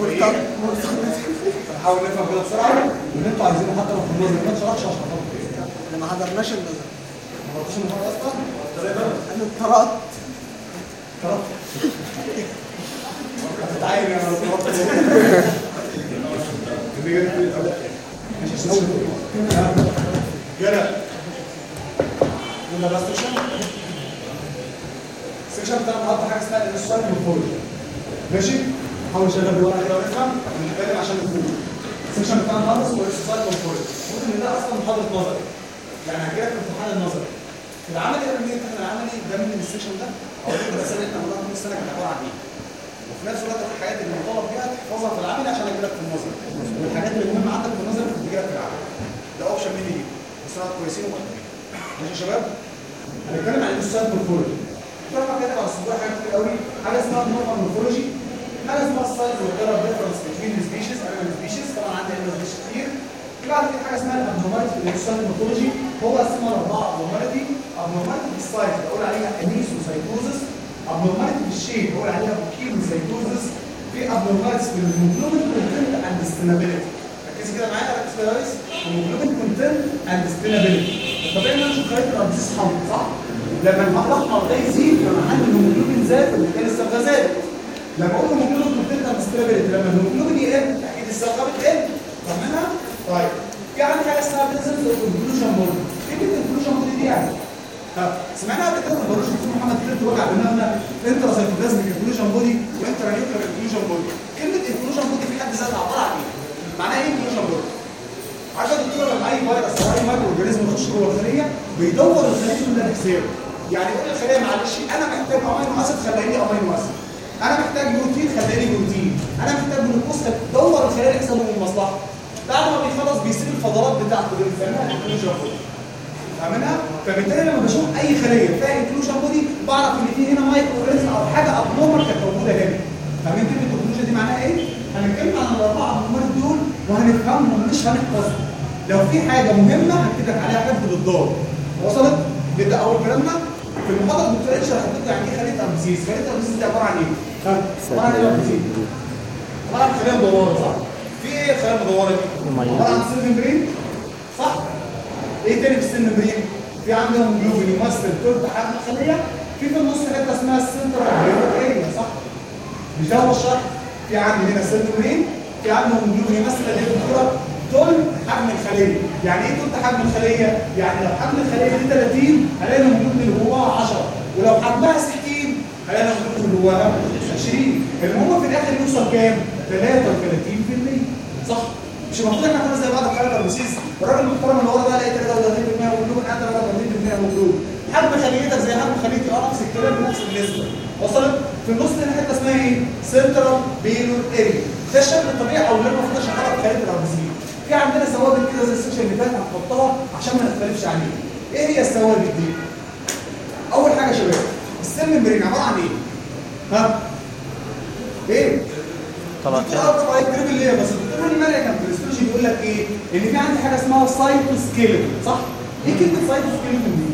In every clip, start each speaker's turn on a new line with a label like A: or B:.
A: مرتبط
B: نفهم كده بسرعة. واللي أنتوا عايزينه حتى لو في النظر ما اتشرحش عشان خاطر.
A: إحنا ما حضرناش النظر
B: ما قلتش المحاضرة أصلا؟
A: أنا اتطرقت
B: هتتعين يا رب جرى يلا. بس سكشن ال section بتاع النهارده حاجة اسمها ال RBCs morphology ماشي؟ حاول شغل بالورقه كده ونفهم ونتكلم عشان نفهم ال section بتاع النهارده اسمه ال RBCs morphology ممكن إن ده أصلا محاضرة نظري. يعني هجيلك في امتحان النظري العملي قبل ما الامتحان العملي ده من ال section ده؟ أو الاسئله اللي إحنا عملناها طول السنة كانت عبارة عن إيه؟ وفي نفس الوقت الحاجات اللي مطالب بيها تحفظها في العمل عشان اجيلك في النظر والحاجات اللي مهمة عندك في النظر بتجيلك في العمل ده option مني ليك بس كويسين ومحترمين ماشي يا شباب؟ هنتكلم عن ال RBCs morphology. طبعا كاتب على الصدور حاجات كتير قوي. حاجة اسمها normal morphology. حاجة اسمها ال size وال color difference بين ال species and ال species. طبعا عندي species كتير. في بعد كده حاجة اسمها ال abnormality في ال RBCs morphology هو قسمها لاربعه abnormality abnormality في بقول عليها anisocytosis abnormality في بقول عليها poikilocytosis في abnormality في ال hemoglobin content and stainability ركزي كده معايا ركز كده كويس hemoglobin content and stainability الطبيعي ان أنا أشوف ال RBCs حمرا صح؟ لما الاحمر ده يزيد لما عندي الهيموجلوبين زاد فبالتالي الصبغه زادت لما hemoglobin content and stainability لما الهيموجلوبين يقل أكيد الصبغه بتقل فاهمينها؟ طيب في عندي حاجة اسمها presence of inclusion body إيه كده inclusion body دي يعني؟ ها سمعنا قبل كده البروش دكتور محمد كده وجع دماغنا intracytoplasmic inclusion body و intranuclear inclusion body كلمه inclusion body في حد ذاتها عباره عن إيه؟ معناها إيه inclusion body؟ يا دكتور لما اي فيروس أو اي microorganism يخش جوه الخليه بيدور الخليه كلها بحسابه يعني يقول للخليه معلش أنا محتاج amino acid خليني لي amino acid أنا محتاج بروتين خليني لي بروتين. أنا محتاج جلوكوز دور الخليه لحسابه من المصلحه بعد ما بيخلص بيسيب الفضلات بتاعته اللي بنسميها inclusion body فاهمينها؟ فبالتالي لما بشوف أي خلية فيها inclusion body بعرف إن في هنا microorganism أو حاجة abnormal كانت موجودة هنا. فاهمين كلمه ال inclusion دي معناها إيه؟ هنتكلم عن الأربعة abnormal دول وهنفهمهم مش هنحفظهم. لو في حاجة مهمة هكتب لك عليها حفظ بالدور وصلت؟ نبدا أول كلامنا. في المحاضرة الدكتور اتش لكم يعني إيه خلية RBCs خلية RBCs دي عبارة عن إيه؟ ها؟ إيه RBCs؟ عباره عن خليه مدوره صح؟ في إيه خليه مدوره دي؟ عباره عن cell membrane صح؟ إيه تاني في ال cell membrane؟ في عندهم جلوبين يمثل ثلث حجم الخليه في في النص حتة اسمها السنترال صح؟ مش ده هو الشرح؟ في عندي هنا cell membrane في عندهم جلوبين يمثل؟ ثلث حجم الخليه يعني إيه ثلث حجم الخليه؟ يعني لو حجم الخليه دي 30 هلاقي الهيموجلوبين اللي جواها 10 ولو حجمها 60 هلاقي الهيموجلوبين اللي جواها 20 المهم في الآخر يوصل كام؟ 33% صح؟ مش المفروض إحنا كنا زي بعض في حاله ال RBCs الراجل المحترم اللي ورا ده الاقي 33% مغلوب حتى 33% مغلوب حجم خليتك زي حجم خليتي آه نفس الكلام بنفس النسبة وصلت في النص هنا حتة اسمها إيه؟ central pallor area ده الشكل الطبيعي أو اللي المفروض لك في خليه ال RBCs في عندنا ثوابت كده زي ال section اللي فات هنحطها عشان ما نختلفش عليه إيه هي الثوابت دي؟ أول حاجة يا شباب ال cell membrane عبارة عن إيه؟ ها؟ إيه؟
C: طبقتين
B: طبعا الكريب اللي هي بس الدكتور المالي كان في ال histology بيقول لك إيه؟ إن في عندي حاجة اسمها cytoskeleton صح؟ إيه كلمة cytoskeleton دي؟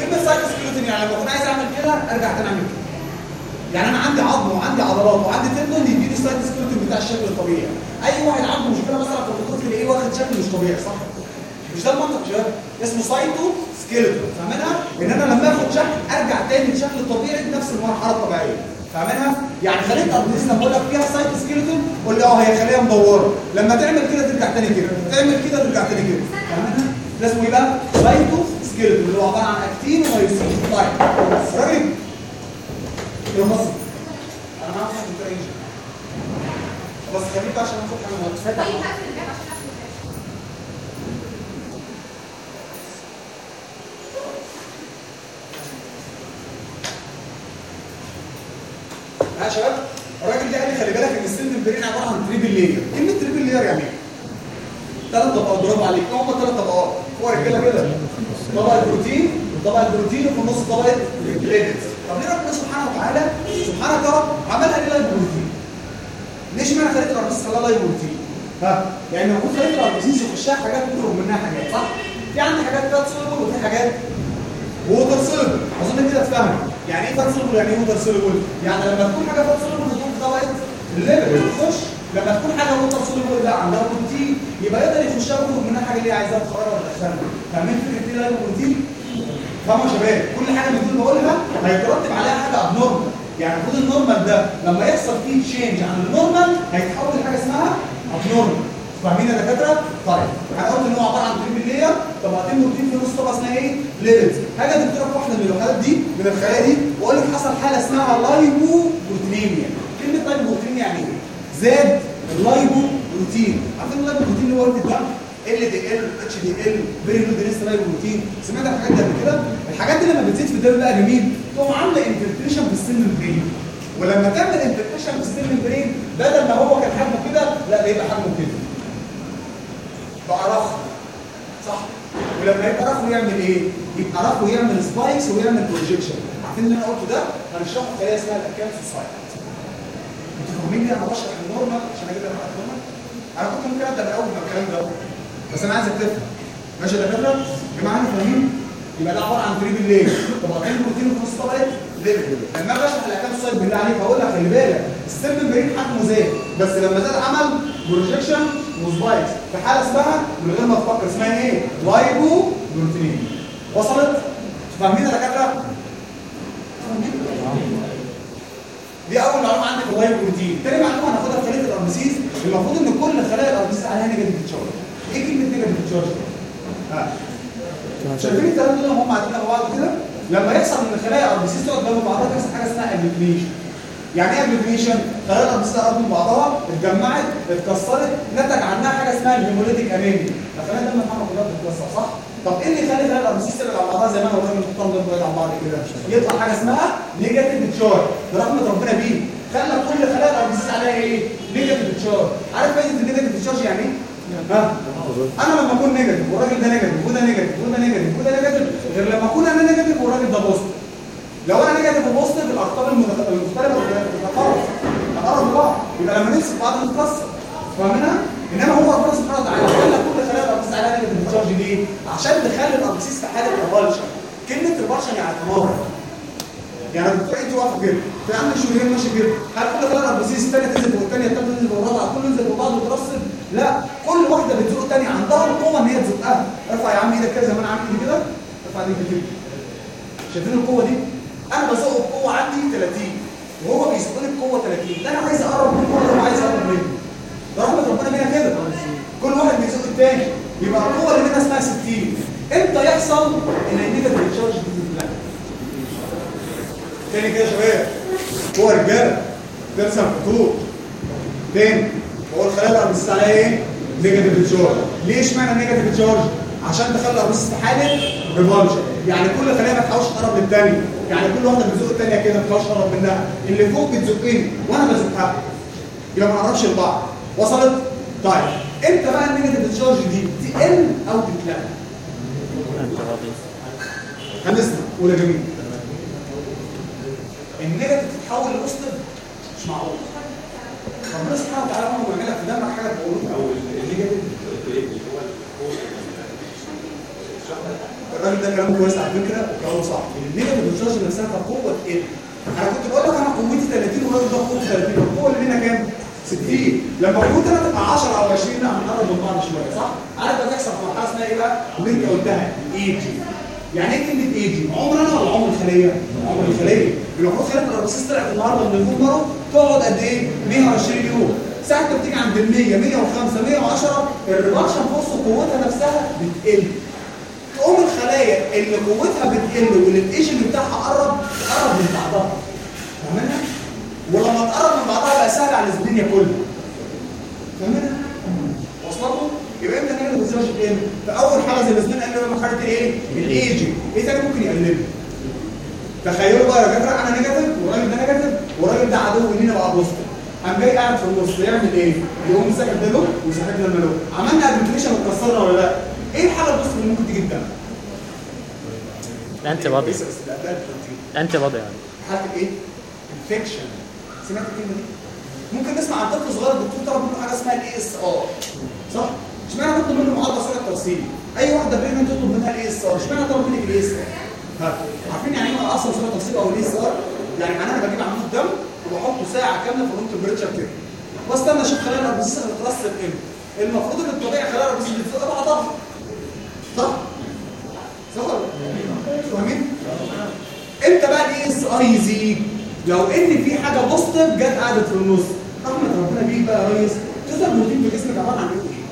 B: كلمة cytoskeleton يعني لما اكون عايز أعمل كده أرجع تاني أعمل كده يعني أنا عندي عظم وعندي عضلات وعندي tendon يديني ال cytoskeleton بتاع الشكل الطبيعي أي واحد عنده مشكلة مثلا في الخطوط تلاقيه واخد شكل مش طبيعي صح؟ مش ده المنطق شباب اسمه cytoskeleton فاهمينها؟ إن أنا لما آخد شكل أرجع تاني للشكل الطبيعي بنفس المرحلة الطبيعية فاهمينها؟ يعني خلية RBCs لما أقول لك فيها cytoskeleton قول لي آه هي خليه مدورة. لما تعمل كده ترجع تاني كده. تعمل كده ترجع تاني كده. فاهمينها؟ ده اسمه إيه بقى؟ cytoskeleton اللي هو عبارة عن actin و myosin طيب راجل؟ يا مصر. أنا معاك في الدكتور انجي بس خليك عشان ناخد حاجة مهمه
D: طيب هقفل الباب عشان اقفل الباب
B: ها شباب الراجل ده قال لي خلي بالك إن ال cell membrane عبارة عن triple layer كلمة triple layer يعني إيه؟ ثلاث طبقات. برافو عليك. هم ثلاث طبقات. هو رجالة كده. طبقة بروتين وطبقه بروتين وفي النص طبقة lipids طب ليه ربنا سبحانه وتعالى؟ سبحانه وتعالى عملها ليه lipoprotein؟ ليش معنى خلية ال RBCs خلاها lipoprotein؟ ها؟ يعني المفروض خلية ال RBCs يخشها حاجات تخرج منها حاجات صح؟ في عندي حاجات fat soluble وفي حاجات water soluble أظن كده تفهم يعني إيه fat soluble يعني إيه water soluble؟ يعني لما تكون حاجة fat soluble تكون طبقة ال lipid بتخش لما تكون حاجة water soluble لا عندها بروتين يبقى يقدر يخشها ويخرج منها حاجة اللي هي عايزاها تخرجها ولا تدخلها فاهمين فكرة إيه بروتين؟ فاهموا يا شباب كل حاجة من دول بقولها هيترتب عليها حاجة abnormal يعني المفروض ال normal ده لما يحصل فيه change عن ال normal هيتحول لحاجة اسمها abnormal فاهمين يا دكاترة؟ طيب أنا قلت إن هو عبارة عن triple layer طبقتين بروتين في نص طبقة اسمها إيه؟ lipids هاجي دكتورة في واحدة من الوحدات دي من الخلايا دي وأقول لك حصل حالة اسمها lipoproteinemia كلمة lipoprotein يعني إيه؟ زاد ال lipoprotein عارفين ال lipoprotein اللي هو الدم؟ ال دي ال اتش دي ال فيري لو دينست لايبو بروتين سمعت الحاجات دي قبل كده؟ الحاجات دي لما بتزيد في الدم بقى جميل. تقوم عاملة infiltration في ال cell membrane. ولما تعمل infiltration في ال cell membrane بدل ما هو كان حجمه كده لا بيبقى حجمه كده. بقى رخو صح؟ ولما يبقى رخو يعمل إيه؟ يبقى رخو يعمل spikes ويعمل projection عارفين اللي أنا قلته ده؟ هنشرحه في اسمها ال acanthocyte أنتوا فاهمين ليه أنا بشرح ال normal؟ عشان أجيب لك ال normal أنا كنت ممكن أبدأ من اول ما الكلام ده. بس أنا عايزك تفهم. ماشي يا دكاترة؟ جماعة فاهمين يبقى ده عبارة عن triple layer طبقتين بروتين في نص lipid لما أجي أشرح ال acanthocyte بالله عليك هقول لك خلي بالك. ال cell membrane حجمه زاد. بس لما زاد عمل projection و spikes في حالة اسمها من غير ما تفكر. اسمها إيه؟ lipoprotein وصلت؟ فاهمين يا دكاترة؟ دي أول معلومة عندي في ال lipoprotein تاني معلومة هناخدها في خلية ال RBCs المفروض إن كل خلايا ال RBCs عليها negative charge إيه كلمة negative charge ها. شايفين الثلاثه دول هم قاعدين جنب بعض كده؟ لما يحصل إن خلايا ال RBCs تقعد جنب بعضها تحصل حاجة اسمها agglutination يعني إيه agglutination خلايا تقرب من بعضها اتجمعت اتكسرت نتج عنها حاجة اسمها ال hemolytic anemia. خلايا دم محمد كلها بتتكسر صح؟ طب إيه اللي يخلي خلايا تبعد عن بعضها؟ زي ما أنا والراجل المحترم ده بعيد بعض كده. يطلع حاجة اسمها negative charge برحمه ربنا بيه. خلى كل خلايا ال RBCs عليها إيه؟ negative charge عارف فايدة ال negative charge يعني إيه؟ ها أنا لما أكون negative والراجل ده negative وده negative وده negative وده negative غير لما أكون أنا negative والراجل ده positive لو أنا negative و positive الأقطاب المختلفه بتتقارب تقرب لبعض يبقى لما نمسك بعض نتكسر فاهمينها إنما هو ربنا سبحانه وتعالى كل خلايا ال RBCs عليها negative charge ليه عشان تخلي ال RBCs في حالة repulsion كلمة repulsion يعني تنافر يعني الدكتور انت واقفه كده. في عندك شريان ماشي كده. هل كل خلايا ال RBCs الثانية تنزل فوق الثانية الثالثه تنزل فوق الرابعة كله ينزل فوق بعض وترصد لا. كل واحدة بتزق الثانية عندها القوة إن هي تزقها. ارفع يا عم إيدك كده زي ما أنا عامل كده. ارفع إيدك كده. شايفين القوة دي؟ أنا بزق القوة عندي 30 وهو بيزقني بقوة 30 ده أنا عايز أقرب من القوه عايز أقرب مني ده رحمه ربنا بينا كده. كل واحد بيزق الثاني يبقى القوة اللي بينا اسمها 60 إمتى يحصل؟ إن ال negative charge دي تاني كده يا شباب. هو رجالة ترسم خطوط. تاني هو الخلايا عليها إيه؟ negative charge ليه اشمعنى negative charge؟ عشان تخلي ال RBCs في حاله يعني كل خليه ما تحاولش تقرب للثانيه يعني كل واحدة بتزق الثانية كده ما تحاولش تقرب منها. اللي فوق بتزقني وأنا بزقها. يبقى ما نقربش لبعض وصلت؟ طيب. إمتى بقى ال negative charge دي؟ تقل أو تتلغى؟ هنسمع. قول يا جميل. ال negative تتحول ل positive مش معقول. وتعالى هو بيعمل لك في دمك حاجة تقول أو ال negative الراجل ده كلامه كويس على فكرة وكلامه صح ال negative charge نفسها كقوة تقل أنا كنت بقول لك أنا قوتي 30 والراجل ده قوته 30 القوه اللي بينا كام؟ 60 لما قوتي أنا تبقى 10 أو 20 لا هنقرب من بعض شوية صح؟ عارف ده بيحصل في مرحلة اسمها إيه بقى؟ اللي أنت قلتها اي جي يعني إيه كلمة اي جي؟ عمر أنا ولا عمر الخليه؟ عمر الخليه المفروض خلية ال RBCs طلعت النهارده من ال bone marrow تقعد قد إيه؟ 120 يوم ساعة ما بتيجي عند ال 100 105 110 ال repulsion force قوتها نفسها بتقل تقوم الخلايا اللي قوتها بتقل واللي الايجنج بتاعها قرب قرب من بعضها فاهمينها؟ ولما تقرب من بعضها بقى سهل على الدنيا كلها فاهمينها؟ وصلتوا؟ يبقى إمتى نعمل research إيه؟ في أول حاجة زي ما زمان قال لنا مرحله الايه؟ الايجنج إيه تاني ممكن يقلله؟ تخيلوا بقى يا جدع أنا negative والراجل ده negative والراجل ده عدو لينا بقى positive قام جاي قاعد في النص يعمل إيه؟ يقوم ساحب ده له وساحبنا لنا له عملنا ابلكيشن وكسرنا ولا لأ؟ إيه الحاله ال positive اللي ممكن تيجي لا ده البروتين.
C: ال antibody يعني
B: حاله إيه؟ infection سمعت الكلمة دي؟ ممكن نسمع عن طفل صغير الدكتور طلب منه حاجة اسمها ال ESR صح؟ اشمعنى بطلب منه معادله سرعه ترسيب؟ أي واحدة pregnant تطلب منها ال ESR اشمعنى طلب منك ال ESR؟ عارفين يعني إيه أصلا سرعه ترسيب أو ال ESR؟ يعني معناها أنا بجيب عمود دم وبحطه ساعة كاملة في room temperature كده واستنى أشوف خلايا ال RBCs اللي بتترسب إمتى المفروض ان الطبيعي خلايا ال RBCs بتبقى بعضها صح؟ صح؟ فاهمين؟ إمتى بقى ال ESR يزيد؟ لو ان في حاجة positive جت قعدت في النص رحمه ربنا بيك بقى يا ريس تظهر بروتين في جسمك عبارة عن إيه؟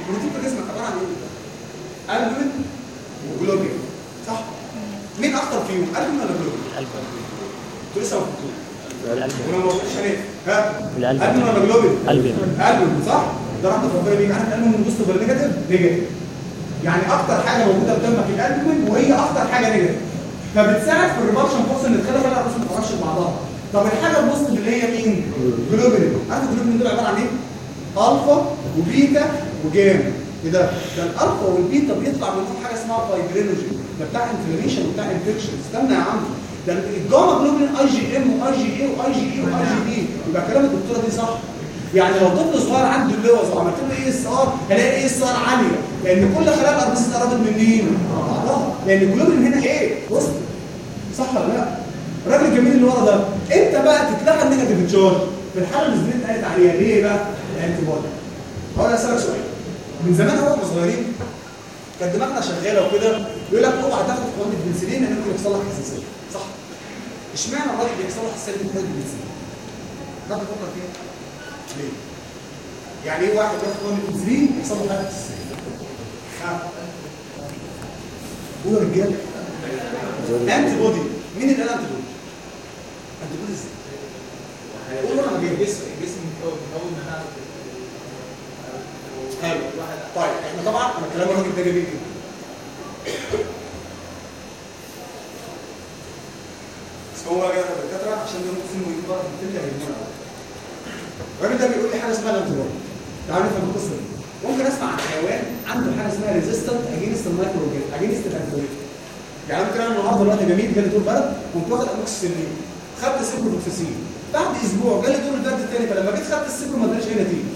B: البروتين في جسمك عبارة عن إيه؟ albumin و globulin صح؟ مين أخطر فيهم؟ ألبومين ولا جلوبين؟ أنتوا لسه ما ولما ما قلتش ها؟ ألبومين ولا globulin؟
C: albumin.
B: albumin صح؟ ده رحمه ربنا بيك عارف ال albumin positive ولا negative؟ negative يعني أكتر حاجة موجودة قدامك الالبومين وهي أكتر حاجة negative فبتساعد في ال repulsion force إن تخلي كل ال RBCs ما تقربش لبعضها طب الحاجة ال positive اللي هي مين؟ جلوبين عارف الجلوبين دول عبارة عن إيه؟ alpha و beta و gamma. إيه ده؟ ده ال alpha وال beta بيطلع منهم حاجة اسمها fibrinogen ده بتاع inflammation وبتاع infection استنى يا عم. ده ال gamma globulin IgM و IgA و IgE و IgD يبقى كلام الدكتورة دي صح؟ يعني لو طفل صغير عنده اللوز وعملت له اي اس ار هلاقي اي اس ار عاليه لأن كل خلايا ال RBCs قربت من مين؟ بعضها لأن الجلوبين هنا إيه؟ وسط صح ولا لأ؟ الراجل الجميل اللي ورا ده إمتى بقى تتلغى ال negative charge؟ في الحالة اللي زميلتي قالت عليها ليه بقى؟ ال antibody هقول أسألك سؤال من زمان هو إحنا صغيرين كانت دماغنا شغالة وكده يقول لك اوعى تاخد حقن البنسلين لأن ممكن يحصل لك حساسيه صح؟ اشمعنى الراجل بيحصل له حساسيه من حقن البنسلين؟ ده بفكر فيها يعني إيه واحد بياخد حقن البنسلين يحصل له؟ ها؟ قولوا يا رجاله انتي بودي مين اللي قال انتي بودي؟ انتي بودي إزاي؟ قولوا أنا
E: الجسم الجسم مكون مكون منها
B: حلو. طيب إحنا طبعا أنا كلام الراجل ده جميل جدا. هو جاي الدكاترة عشان دول ممكن يجيبوا بقى بتلقى هرمون الراجل ده بيقول لي حاجة اسمها ال antibody تعالوا نفهم القصة دي ممكن أسمع عن حيوان عنده حاجة اسمها resistant against ال microorganism against ال antibody يعني ممكن أنا النهارده الوقت جميل جالي دور برد كنت واخد اموكسيسيلين خدت سيبروفوكسيسين بعد أسبوع جالي دور البرد الثاني فلما جيت خدت ال cipro ما ادانيش أي نتيجة.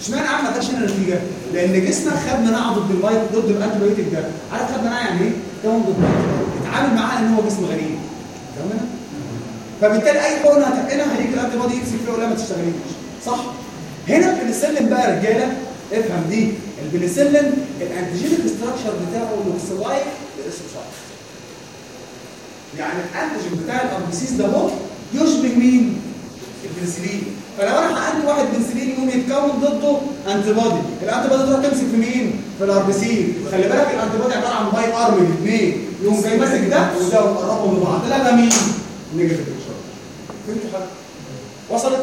B: اشمعنى عم ما اداش هنا نتيجة؟ لأن جسمك خد مناعة ضد المايك ضد ال antibiotic ده. عارف خد مناعة يعني إيه؟ كون ضد اتعامل معاه ان هو جسم غريب. فاهمنا؟ فبالتالي أي حقنة هتحقنها هيجي ال antibody يمسك فيها ولا ما تشتغليش. صح؟ هنا البنسلين بقى رجالة افهم دي البنسلين ال antigenic structure بتاعه looks like يعني ال antigen بتاع ال RBCs ده اهو يشبه مين؟ البنسلين فلو أنا حقنت واحد بنسلين يقوم يتكون ضده antibody ال antibody تروح تمسك في مين؟ في ال RBCs خلي بالك ال antibody عبارة عن bi arm الاثنين يقوم جاي ماسك ده وده وقربهم لبعض لا ده مين؟ negative فهمتوا حاجة؟ وصلت؟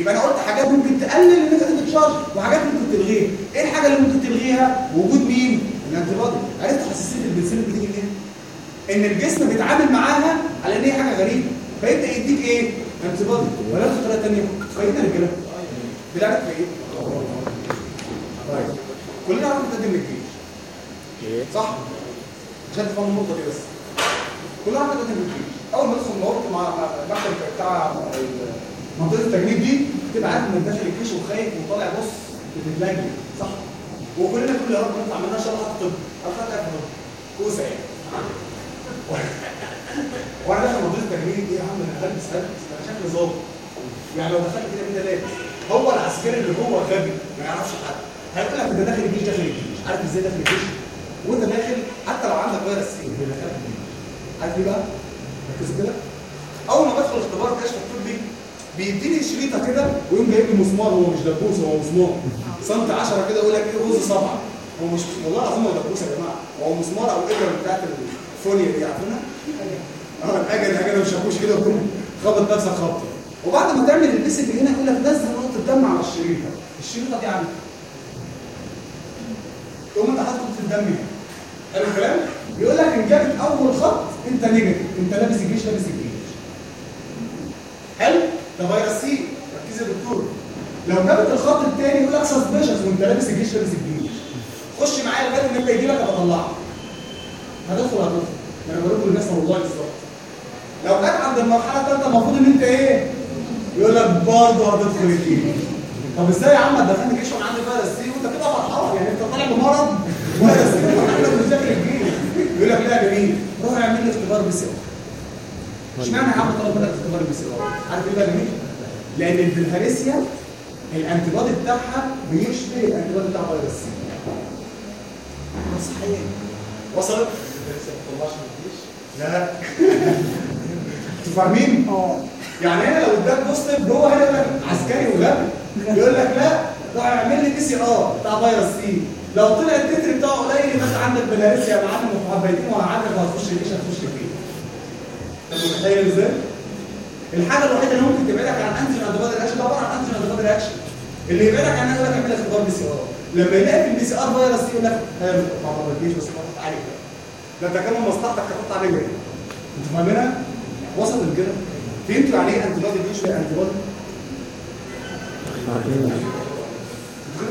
B: يبقى أنا قلت حاجات ممكن تقلل ال negative charge وحاجات ممكن تلغيها إيه الحاجة اللي ممكن تلغيها؟ وجود مين؟ ال antibody عرفت حساسية البنسلين بتيجي منين؟ إن الجسم بيتعامل معاها على إن هي حاجة غريبة فيبدا يديك إيه؟ انتي بودي ولا في طريقه ثانية فايدنا رجالة في إيه؟ طيب كلنا عارفين نقدم الجيش
C: إيه
B: صح؟ عشان تفهموا النقطة دي بس كلنا عارفين نقدم الجيش أول ما تدخل مواقف مع المكتب بتاع منطقة التجنيد دي تبقى عارف إنك داخل الجيش وخايف وطالع بص بتتلجلج صح؟ وكلنا كل يا رب نطلع منها ان شاء الله طب افهم كوسه يعني. وأنا داخل منطقة التجنيد إيه يا عم أنا هلبس هلبس أنا شكلي ظابط. يعني لو دخلت كده كده ليه هو العسكري اللي جوه غبي ما يعرفش حد. هيقول لك أنت داخل الجيش داخل الجيش. عارف إزاي داخل الجيش؟ وأنت داخل حتى لو عندك فيروس. سي دخلت الجيش عارف إيه بقى؟ ركز كده. أول ما بدخل اختبار كشف الطبي بيديني شريطة كده ويقوم جايب لي مسمار هو مش دبوس هو مسمار. سنت 10 كده يقول لك إيه غز صبعه هو مش والله العظيم هو دبوس يا جماعة. هو مسمار أو إبرة بتاعت الفونيا دي عارفينها؟ آه الاجل حاجة مش هبوش كده وتقوم خبط نفسك خبطه وبعد ما تعمل البيس اللي هنا يقول لك نزل نقطة دم على الشريطة. الشريطة دي عندك تقوم انت حاطط نقطة الدم هنا. حلو الكلام؟ بيقول لك إن جابت أول خط أنت نيجاتيف. أنت لابس الجيش لابس الجيش. حلو؟ ده فيروس سي. ركز يا دكتور. لو جابت الخط الثاني يقول لك suspicious وانت لابس الجيش لابس الجيش. خش معايا لغاية إن انت يجي لك أبقى اطلعك هتدخل هتدخل؟ أنا بقول لكم الناس والله بالظبط. لو جت عند المرحلة الثالثه المفروض إن أنت إيه؟ يقول لك برضه هتدخل الجيش. طب إزاي يا عم؟ دخلني جيش وأنا عندي فيروس C وأنت كده فرحان. يعني أنت طالع بمرض. فيروس C. وعندك مش داخل الجيش. يقول لك لا جميل. روح اعمل لي اختبار R اشمعنى يا عم طلب منك اختبار PCR عارف إيه بقى جميل؟ لأن البلهارسيا ال antibody بتاعها بيشبه ال antibody بتاع فيروس C.
A: صحيح.
B: وصلت؟
E: الجيش
B: لا. أنتوا فاهمين؟
A: آه.
B: يعني هنا لو اداك positive جوه هنا يقول لك عسكري وغبي يقول لك لا ده هيعمل لي PCR بتاع فيروس C. لو طلع ال titer بتاعه قليل يبقى أنت عندك بلهارسيا يا معلم وحبيتين وهعدك وهتخش الجيش هتخش فين؟ أنت متخيل إزاي؟ الحاجة الوحيدة اللي ممكن تبعدك عن انتي انتي رياكشن ده عبارة عن انتي انتي رياكشن اللي يبعدك عنها يقول لك اعمل لك اختبار بي سي آر لما يلاقي في البي سي آر فيروس يقول لك حلو ما تجيش بس ما تعالج ده انت كمان مصلحتك تحط عليه جاي أنتوا فاهمينها؟ وصلت كده؟ فهمتوا يعني إيه انتي بودي بيشبه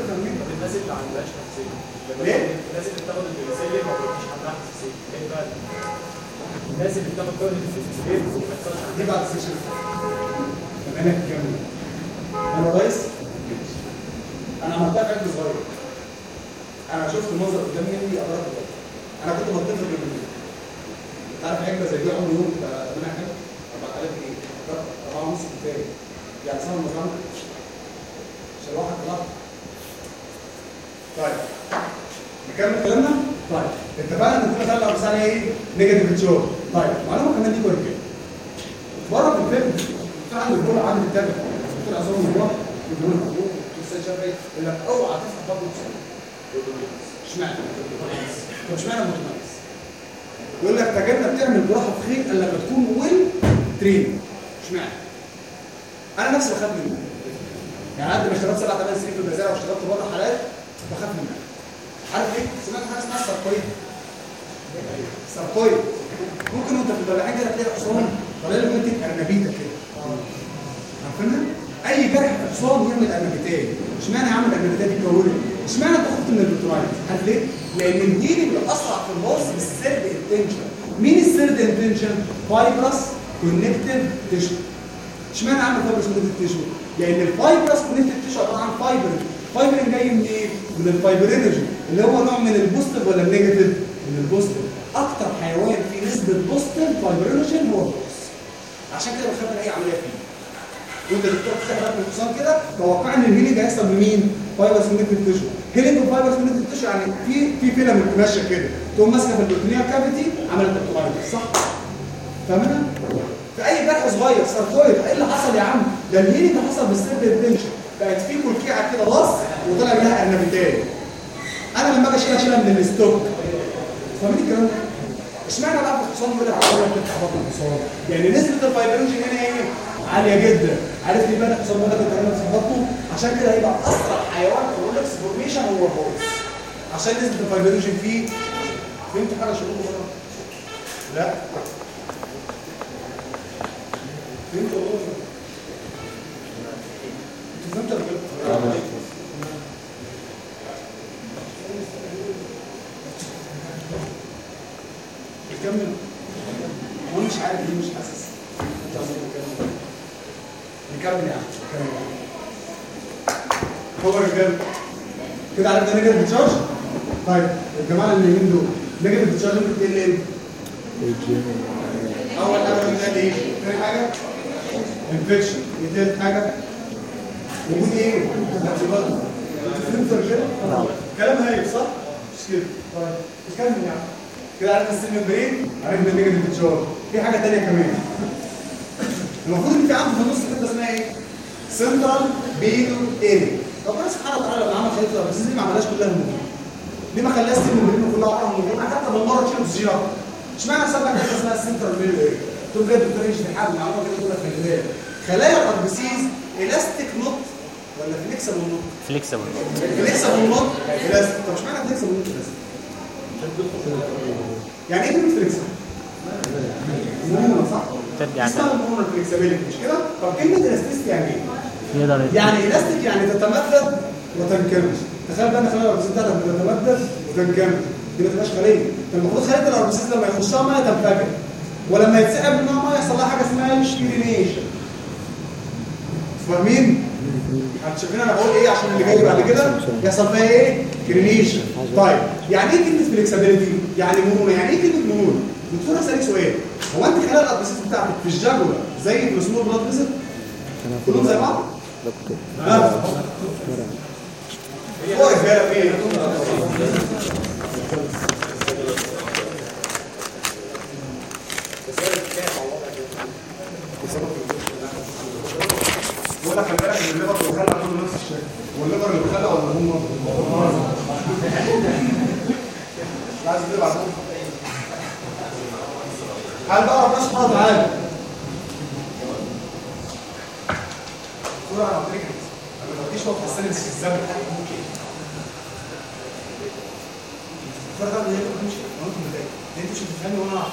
B: فاهمين؟
E: الناس اللي عندهاش نفسيه
B: ليه؟
E: الناس اللي بتاخد البنسلين ما بيبقاش عندها حساسيه إيه بقى اللي بتاخد كل ما بيحصلش
B: دي بعد السيشن. أنا كامل أنا رئيس أنا عملتها في صغير. أنا شفت المنظر قدامي يمي اضرب. أنا كنت بتفق بالمليون تعرف حاجة زي دي عمري يوم ربنا كام 4000 جنيه. طبعا نص كفايه يعني سنه المزرعه عشان الواحد طلع. طيب. نكمل كلامنا؟ طيب. اتفقنا إن كل عليه إيه؟ نيجاتيف تشارج طيب معلومه كمان دي كويس بره في الفيلم في عند الكل عامل التابع دكتور عصام لك أستاذ شافعي يقول لك أوعى تفتح بطن اشمعنى؟ طب اشمعنى متميز؟ يقول لك تجنب تعمل جراحه في خيط إلا لما تكون ويل ترين اشمعنى؟ أنا نفسي بخاف منه يعني قد ما اشتغلت سبع ثمان سنين في الجزائر واشتغلت بره حالات بخاف منها عارف ليه؟ سمعت حاجة اسمها ساركويد ساركويد ممكن وانت في البلاعين كده تلاقي حصان طالع له منتج ارنبيته كده عارفينها؟ أي جرح في حصان يعمل ارنبيتين اشمعنى يعمل ارنبيتين دي كورونا؟ اشمعنى أنت خفت من البترايت؟ عارف ليه؟ لأن الهيلينج اسرع في الباص بالسيرد انتنشن مين ال third intention؟ fibrous connective tissue اشمعنى عامل fibrous connective tissue؟ لأن ال fibrous connective tissue عبارة عن fiber fiber جاي من إيه؟ من ال fibrinogen اللي هو نوع من ال positive ولا ال negative؟ من ال positive أكتر حيوان فيه نسبة positive fibrinogen هو ال horse عشان كده بخاف من اي عملية فيه. وأنت دكتور بتحرك الحصان كده توقع إن ال healing هيحصل بمين؟ fibrous connective tissue. healing و fibrous connective tissue يعني في في فيلم ماشيه كده. تقوم ماسكة في البروتينيال كافيتي عملت بترايتس صح؟ فاهمها؟ في أي جرح صغير ساركويد إيه اللي حصل يا عم؟ ده الهيلينج حصل بالسيرد انتنشن بقت في كلكيعه كده باص وطلع منها ارنبيتين أنا لما أجي أشيلها أشيلها من الستوك. فاهمين الكلام ده؟ اشمعنى بقى في الحصان يقول لك عمرها بتفتح الحصان؟ يعني نسبه الفايبروجين هنا إيه؟ عالية جدا عارف ليه بقى الحصان بيقول لك في بطنه؟ عشان كده هيبقى أسرع حيوان في ال rouleaux formation هو ال horse عشان نسبه ال fibrinogen فيه فهمت حاجة شغلكم بره؟ لا فهمت والله أنتوا فهمتوا ولا نكمل وأنا مش عارف ليه مش حاسس. انت عايز نكمل نكمل يعني نكمل هو رجال كده عرفنا نيجاتيف تشارج طيب الجماعة اللي اليمين دول نيجاتيف تشارج ممكن تقل إيه؟ أول حاجة قلنا إيه؟ ثاني حاجة؟ انفكشن ثالث حاجة؟ وجود إيه؟ انتباه كلام هايل صح؟ مش كده. طيب نكمل يعني كده عرفنا السن البرين عرفنا النيجاتيف تشارج في حاجة ثانية كمان. المفروض إن في عنده في النص كده اسمها إيه؟ سنترال بينو اري ربنا سبحانه وتعالى لما عمل خليطه بس دي ما عملهاش كلها هرمون ليه ما خلاش السن البرين كلها عباره عن حتى بالمرة تشيل اكسجين أكتر اشمعنى سبب حاجة اسمها السنترال بينو اري تقول جاي دكتور إيش في حاجة معلومه كده تقول لك خلي بالك. خلايا الاربسيز الاستيك نوت ولا فليكسبل نوت
C: فليكسبل
B: flexible not elastic طب اشمعنى flexible not elastic يعني إيه مرونه صح؟
C: ترجع.
B: مرونه flexibility مش كده؟ طب كلمه الاستيك يعني إيه؟
C: يقدر
B: يعني الاستيك يعني تتمدد وتنكمش تخيل بقى إن خلايا ال RBCs بتاعتك بتتمدد وتنكمش دي ما تبقاش خليه المفروض خليه ال RBCs لما يخشها ميه تنفجر. ولما يتسحب منها ميه يحصل لها حاجة اسمها crenation فاهمين؟ هتشوفين أنا بقول إيه عشان اللي جاي بعد كده يحصل فيها إيه؟ كرينيشن طيب يعني إيه كلمة فليكسبيليتي؟ يعني مرونة يعني إيه كلمة مرونة؟ دكتور اسالك سؤال هو أنت خلال الاربسيس بتاعتك في الجاجولا زي في السمول بلاد فيزل؟ كلهم زي بعض؟ هو رجاله فين؟ بقول لك خلي بالك إن الليفر اللي بيخلع كله نفس الشكل. والليفر اللي بيخلع ولا هم عايز تبقى بعدين هل بقى ربنا سبحانه وتعالى صورة أنا قلت لك ما وقت السنة في الزمن. ممكن الفرق ده اللي مش أنا كنت متضايق انت مش هتفهمني وأنا أعرف.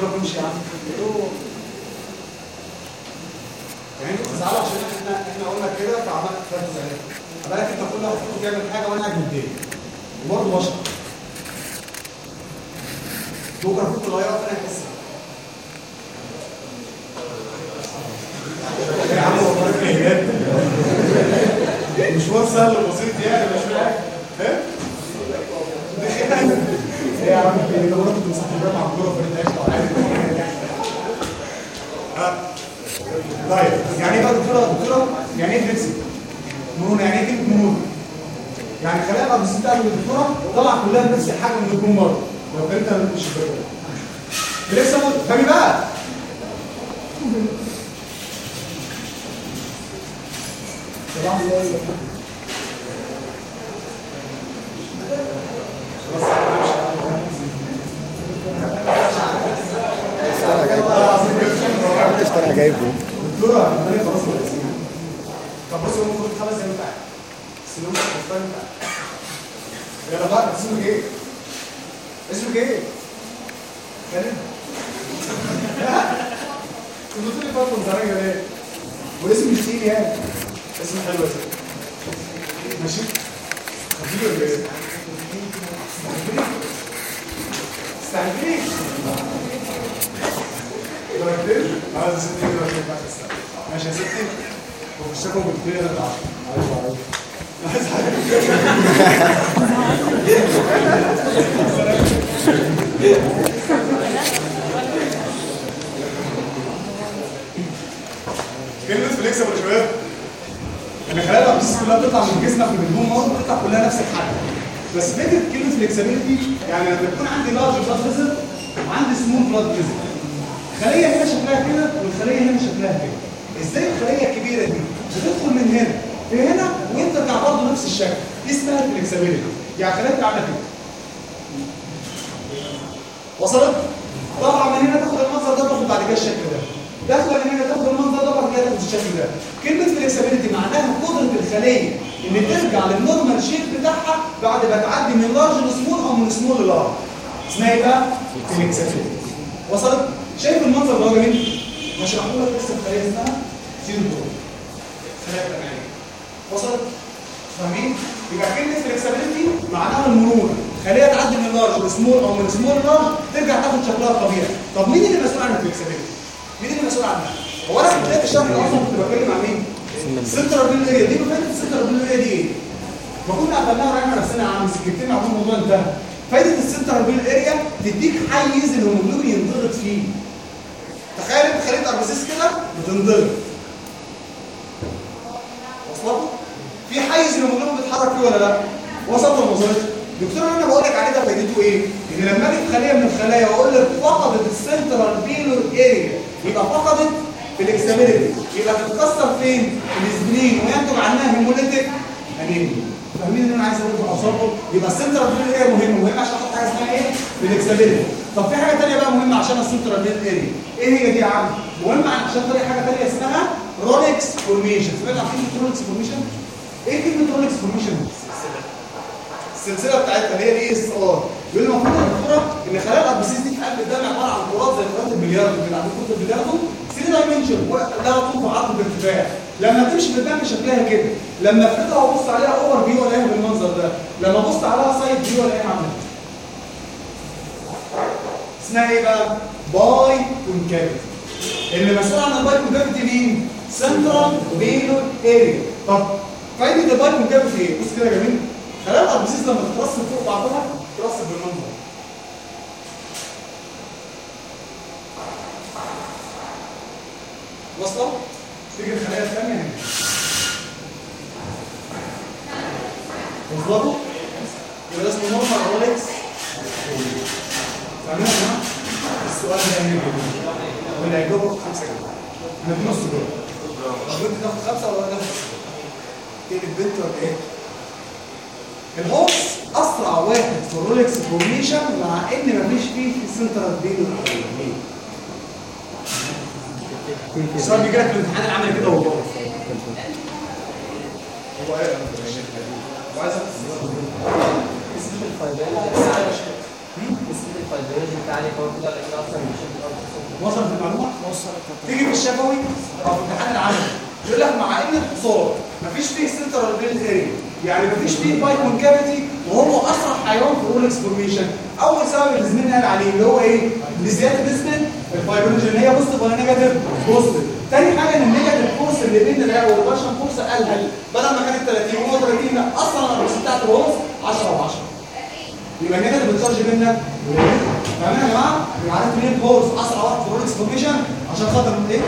B: كنتش يا عم يعني أنتوا بتزعلوا عشان إحنا إحنا قلنا كده فعملت فرق زعلان بالك انت كل واحد فيكم بيعمل حاجة وأنا قاعد قدامي وبرضه بشر بكره كنت غيرت أنا احس يا عم والله بجد مشوار سهل وبسيط يعني مش فاهم؟ إيه يا عم ده برضه كنت صاحب الجامعة عبد الله فريد عشت ها طيب يعني إيه بقى دكتورة؟ دكتورة يعني إيه فليكسي مرونة يعني إيه كلمه مرونة؟ يعني خلايا الست قبل الدكتوره طلع كلها بنفس الحجم من الجمهور مره لو كانت أنا مش فاكر فليكسبل فاهم بقى؟ طبعا
C: طالع جايبه
B: دكتوره أنا خلاص ولا اسمها طب بص هو المفروض خمس انت مختار انت عارف يا رباط اسمك إيه؟ اسمك إيه؟ كريم كنت قلت لي فاطمه زرقاء ليه؟ واسم كتير يعني اسم حلو سيدي ماشي؟ خفيف ولا إيه؟ استعجلي آه ستين درجتين بعد السنة ماشي يا ستي؟ وخشكم بالكتير ده أيوه أيوه عايز كلمة فليكسبل يا شباب ان خلايا الابسيس كلها بتطلع من جسمك من الهون بتطلع كلها نفس الحجم بس فكرة كلمه flexibility يعني لما يكون عندي large blood vessel وعندي small blood vessel خليه هنا شكلها كده والخلية هنا شكلها كده. إزاي الخلية الكبيرة دي بتدخل من هنا لهنا وترجع برضه نفس الشكل؟ دي اسمها flexibility يعني خليها تعمل كده. وصلت؟ طبعا من هنا تاخد المنظر ده تاخد بعد كده الشكل ده. داخله من هنا تاخد المنظر ده بعد كده تاخد الشكل ده. كلمة flexibility معناها قدرة الخلية إن ترجع لل normal shape بتاعها بعد ما تعدي من لارج لسمول أو من small ل large اسمها إيه بقى؟ flexibility وصلت؟ شايف المنظر ده جميل هشرحه لك لسه الخليه اسمها دور خلايا تمام. وصلت؟ فاهمين؟ يبقى كلمة flexibility معناها المرونة. خليها تعدي من لارج لسمول أو من small large ترجع تاخد شكلها الطبيعي طب مين اللي مسؤول عن ال flexibility مين اللي مسؤول عنها؟ هو أنا في بدايه الشرح أصلا كنت بتكلم عن مين؟ central pale area دي فايده ال central pale area دي إيه؟ ما كنا قفلناها وراجعنا نفسنا يا عم سكتنا عمال الموضوع انتهى. فايدة ال central pale area تديك حيز الهيموجلوبين ينضغط فيه. تخيل انت خلية RBCs كده بتنضغط وصلت في حيز الهيموجلوبين بيتحرك فيه ولا لا؟ وصلت ولا ما وصلتش دكتور أنا بقول لك عليه ده فايدته إيه؟ إن لما أجي خليه من الخلايا وأقول لك فقدت ال central pallor area يبقى فقدت flexibility يبقى تتكسر فين؟ في ال spleen وينتج عنها hemolytic anemia فاهمين ان أنا عايز أقول باوصافه يبقى ال central pallor area مهم مهم عشان أحط حاجة اسمها إيه flexibility طب في حاجة ثانية بقى مهمة عشان ال central pallor area إيه هي دي يا عم؟ مهمه عشان تلاقي حاجة ثانية اسمها rouleaux formation سمعت عن كلمة rouleaux formation إيه كلمة rouleaux formation السلسلة بتاعتها اللي هي ال ESR بيقول المفروض يا دكتوره إن خلايا ال RBCs دي في قلب الدم عبارة عن كرات زي كرات البلياردو كده عندكم كرة البلياردو 3 dimension لها طول وعرض بارتفاع لما تمشي في الدم شكلها كده. لما افتحها وابص عليها over view الاقيها بالمنظر ده. لما ابص عليها side view الاقيها عامله اسمها إيه بقى؟ biconcavity اللي مسؤول عن ال biconcavity مين؟ central pallor area طب فايدة ال biconcavity إيه؟ بص كده يا جميل. خلايا ال RBCs لما تترص فوق بعضها ترص بالمنظر. واصله تيجي الخلايا الثانية هنا. وصلوا؟ يبقى ده اسمه normal rouleaux فاهمين يا جماعة السؤال ده هنا واللي هيجاوبه خمسة جنيه. إحنا في نص دول. طب انت تاخد خمسة ولا تاخد تيجي البنت ولا إيه؟ الهوكس أسرع واحد في الرولكس فورميشن مع إن مفيش فيه في سنترال بين السؤال بيجي لك الامتحان العملي كده والله هو إيه وعايز
C: اسم الفايبرولوجي اسم الفايبرولوجي بتاع لي هو كده لأن أصلا مش
B: وصلت المعلومة تيجي في الشفوي أو في الامتحان العملي يقول لك مع إن الحصان مفيش فيه سنترال بيلد اريا يعني مفيش فيه بايكون كافيتي وهو أسرع حيوان في الرولكس فورميشن أول سبب اللي زميلنا قال عليه اللي هو إيه؟ لزياده نسبه اللي هي بوزيتيف ولا نيجاتيف؟ بوزيتيف تاني حاجة إن النيجاتيف فورس اللي بين الرئه والبشر فورس قلت بدل ما كانت 30 وهو 30 لا أصلا الرئيس بتاعت الهوس 10 و10 يبقى ال negative charge منك تمام يا جماعة؟ يبقى عارف ليه ال horse أسرع واحد في ال rouleaux formation عشان خاطر إيه؟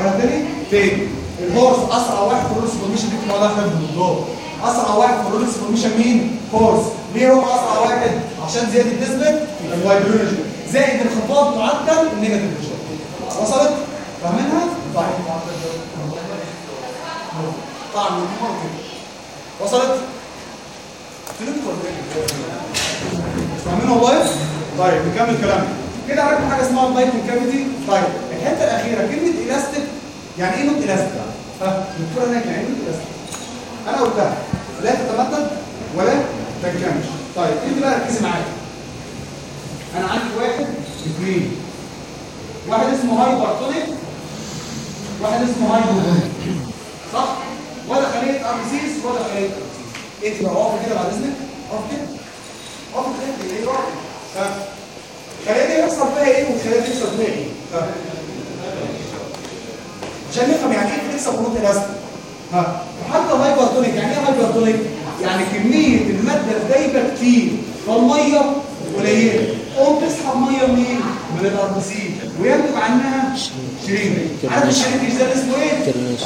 B: ولا تاني؟ تاني ال horse أسرع واحد في ال rouleaux formation دي بتبقى داخل بالدور أسرع واحد في ال rouleaux formation مين؟ horse ليه هو أسرع واحد؟ عشان زيادة نسبه ال fibrinogen زائد انخفاض معدل ال negative charge وصلت فاهمينها طيب طبعا ممكن وصلت فهمت ولا إيه فاهمين والله؟ طيب نكمل كلامنا كده عرفنا حاجة اسمها ال biconcavity طيب الحته الاخيره كلمه الاستيك يعني إيه not elastic؟ ها الدكتوره هناك يعني إيه not elastic؟ أنا قلتها لا تتمدد ولا تنكمش طيب انت بقى ركزي معايا أنا عندي واحد اثنين واحد اسمه hypertonic واحد اسمه هايبرتونيك صح؟ ولا خليه ارمسيس ولا خليه ارمسيس انت بقى واقفة كده بعد إذنك؟ اقف كده؟ اقف كده؟ إيه واقف ها الخلايا دي يحصل فيها إيه؟ والخلايا دي يحصل فيها إيه عشان نفهم يعني إيه بتكسب خروج الاستيك ها وحتى الهايبرتونيك يعني إيه هايبرتونيك يعني كمية المادة الدايبه كتير. فالمية قليله قوم تسحب ميه منين من ال RBCs وينتج عنها shrink عارف ال shrink ده اسمه إيه؟ crenation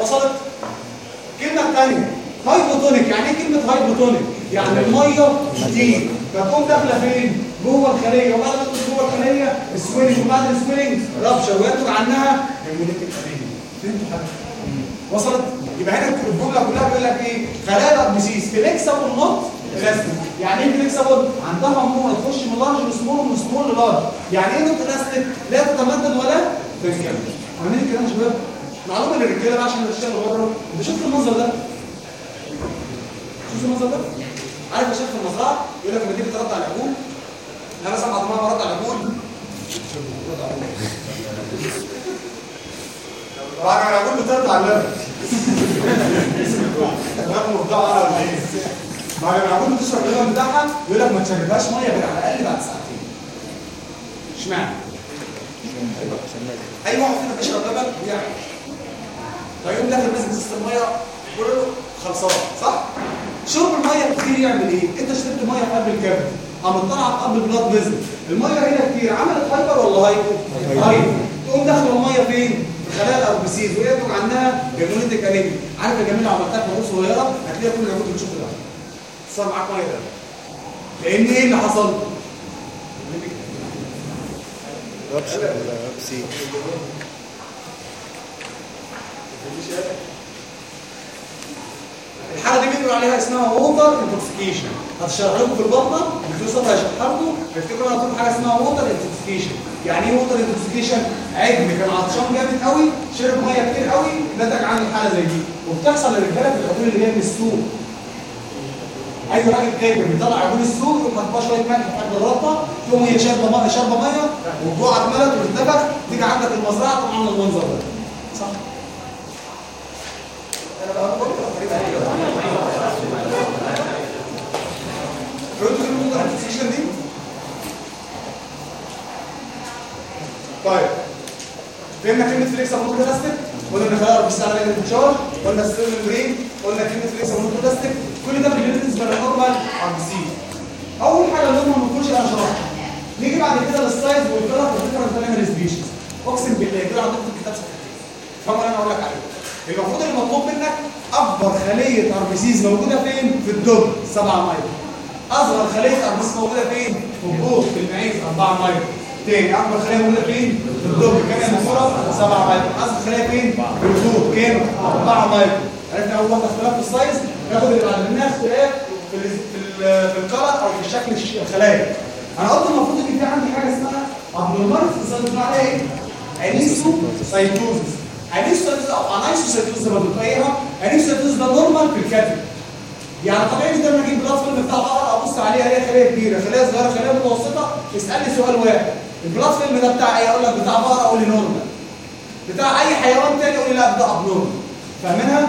B: وصلت؟ كلمة ثانية hypotonic. يعني إيه كلمة hypotonic؟ يعني الميه كتير فتقوم داخلة فين؟ جوه الخلية. وبعد ما تدخل جوه الخلية ال swelling وبعد ال swelling rupture وينتج عنها hemolytic anemia فهمتوا حاجة وصلت؟ يبقى هنا الجملة كلها بيقول لك إيه؟ خلايا ال RBCs flexible not يعني إيه flexible عندها مرونه تخش من large ل small ومن small ل large يعني إيه not elastic لا تتمدد ولا تنكمش فاهمين الكلام يا شباب؟ معلومة للرجاله بقى عشان تشتغل بره. أنت شفت المنظر ده؟ شفت المنظر ده؟ عارف شيخ في المزرعة؟ يقول لك لما تيجي ترضع العجول. أنا مثلا بعد ما برضع العجول. بعد ما العجول بترضع اللبن ولا إيه؟ بعد ما العجول بتشرب اللبن بتاعها يقول لك ما تشربهاش مية غير على الأقل بعد ساعتين اشمعنى؟ أي واحد فينا بيشرب لبن بيعمل فيقوم داخل ماسك ازازه الميه كله خلصان صح؟ شرب المية كتير يعمل إيه؟ أنت شربت مية قلب الكبد قامت في قلب البلاد فيزل المية هنا كتير عملت هايبر ولا هايبر؟ هايبر تقوم داخل المية فين؟ في خلايا ال RBCs وينتج عنها hemolytic anemia عارف جميل لو عملتها في صغيرة هتلاقي كل العمود بتشوف ده صار معاك ميه ده لأن إيه اللي حصل؟ الحاله دي بيقولوا عليها اسمها water intoxication هتشرح لكم في الباطنة الدكتور صبري هيشرح لكم افتكروا أنا هتقول حاجة اسمها water intoxication يعني إيه water intoxication عجل كان عطشان جامد قوي شرب مية كتير قوي نتج عنه حاله زي دي. وبتحصل للرجالة في العجول اللي جاية من السوق. اي راجل جاي بيطلع عجول السوق يقوم حاطط شوية ملح قلب الربطه تقوم هي شاربة مية شاربة مية والجوع اتملت وارتبك تيجي عندك المزرعة طبعا المنظر ده صح أنا بقى؟ طيب فهمنا كلمة flexible و elastic؟ قلنا خلايا ال RBCs على الانتشار قلنا ال cell membrane قلنا كلمة flexible elastic كل ده بالنسبة لل normal RBCs أول حاجة اللي هم ما بنقولش أنا شرحها نيجي بعد كده لل size وال color وال different animal species أقسم بالله كده في الكتاب صفحتين فاهم أنا هقول لك عليه. المفروض المطلوب منك أكبر خلية RBCs موجودة فين؟ في ال dog 7 مايكرو أصغر خلية RBCs موجودة فين؟ في ال goat في المعيز 4 مايكرو تاني اكبر خليه موجوده فين في ال dog كام يا دكتوره 7 مايكرو اصغر خليه فين في كام 4 مايكرو عرفنا أول واحدة اختلاف في ال size؟ ناخد اللي بعد منها اختلاف في في ال في ال color أو في شكل الخلايا. أنا قلت المفروض إن في عندي حاجة اسمها abnormal في ال size عليها إيه؟ anisocytosis anisocytosis أو anisocytosis زي ما بتقيمها anisocytosis ده normal في ال cattle يعني طبيعي جدا لما أجيب blood film بتاع بقره أبص عليها الاقي خليه كبيرة. خليه صغيرة خليه متوسطة. اسألني سؤال واحد. ال blood film ده بتاع إيه أقول لك بتاع بقره أقول normal بتاع أي حيوان تاني يقول لي لا ده abnormal فاهمينها؟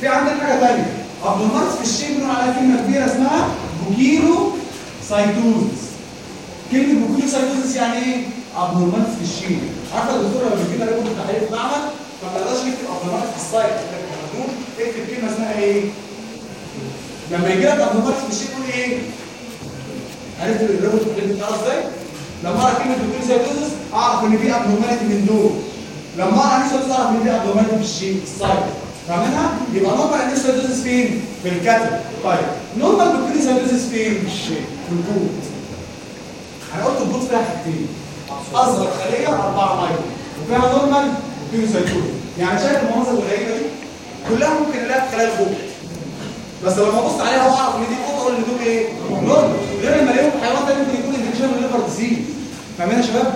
B: في عندنا حاجة ثانية abnormalities في ال shape بنقول عليها كلمة كبيرة اسمها poikilocytosis كلمة poikilocytosis يعني إيه؟ abnormalities في ال shape عارفة الدكتور لما بيجي لنا report تحليل في المعمل ما بنقدرش نكتب abnormalities في ال size. اكتب كلمة اسمها إيه؟ لما يجي لك abnormalities في ال shape تقول إيه؟ عرفت ال report بتاعه إزاي؟ لما اقرا كلمه poikilocytosis أعرف إن في abnormality من دول لما اقرا aniso أعرف إن في abnormality في ال shape في ال size فاهمينها يبقى normal aniso فين؟ في ال cattle طيب normal poikilocytosis فين؟ في ال sheep في ال goat أنا قلت ال goat فيها حاجتين. أصغر خلية 4 مايكرو وفيها normal poikilocytosis يعني شايف المناظر الغريبه دي كلها ممكن الاقيها في خلايا بس لما ابص عليها واعرف ان دي أقول ان دول إيه؟ نورمال غير الاقيهم حيوان تاني ممكن يكون انديكيشن من ليفر ديزيز فاهمين يا شباب؟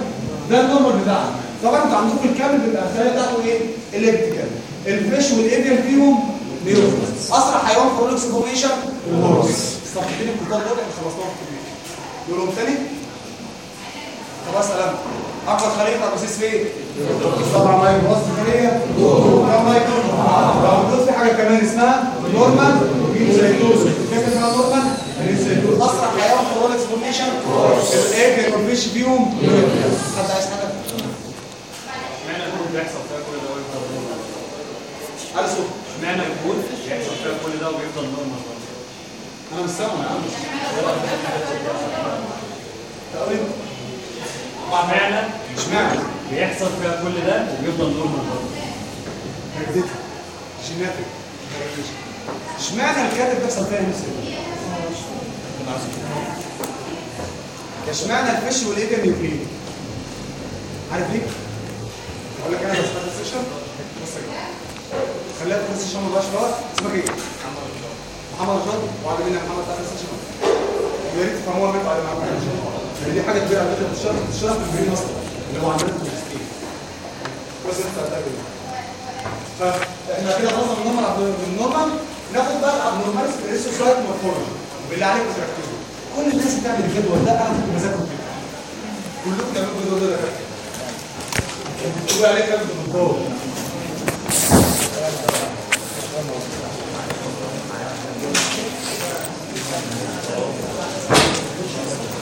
B: ده النورمال بتاعنا طبعا أنتوا عندكم الكامل بيبقى الخلايا بتاعته إيه؟ الكتريكال الفيش والايفيال فيهم نيوروفيلز أسرع حيوان في الاكس فورميشن الهورس الصفحتين الكتار دول إحنا خلصناهم في البيت يقولهم تاني؟ خلاص سلام اكبر خليه تربسيس فين؟ طبعا مايكرو وسط خليه كم مايكرو؟ لو موجود في حاجة كمان اسمها نورمال انسيتوز فاكر اسمها نورمال انسيتوز اسرع حيوان في الاكس فورميشن الايفيال والفيش فيهم نيوروفيلز حد عايز حاجة؟
E: اشمعنى الكود بيحصل فيها كل ده ويفضل نورمال
B: على صوت
E: اشمعنى الكود بيحصل فيها كل ده وبيفضل نورمال
B: أنا مش سامع يا عم تقريبا
E: اشمعنى
B: اشمعنى
E: بيحصل فيها كل ده وبيفضل normal برضه
B: heredity genetic. اشمعنى ال cattle بيحصل فيها نفس اشمعنى ال fish وال avian nucleated عارف ليه؟ أقول لك أنا بس بعد ال session بص جماعة خليها في ال session بقى اسمك إيه؟ محمد رشاد يا محمد؟ بتاع السيشن يا ريت تفهموها بعد ما عملنا دي حاجة كبيرة على فكرة بتشرف بتشرف في الجرين أصلا اللي هو عندنا في الماجستير بس أنت هتقابل فاحنا كده خلصنا من النورمال من النورمال ناخد بقى الابنورمالز في الريسوسايت مورفولوجي بالله عليكم تركزوا كل الناس بتعمل الجدول ده أنا كنت بذاكره كده؟ كلكم تعملوا الجدول ده بتقول عليه كام دكتور نشوف إيه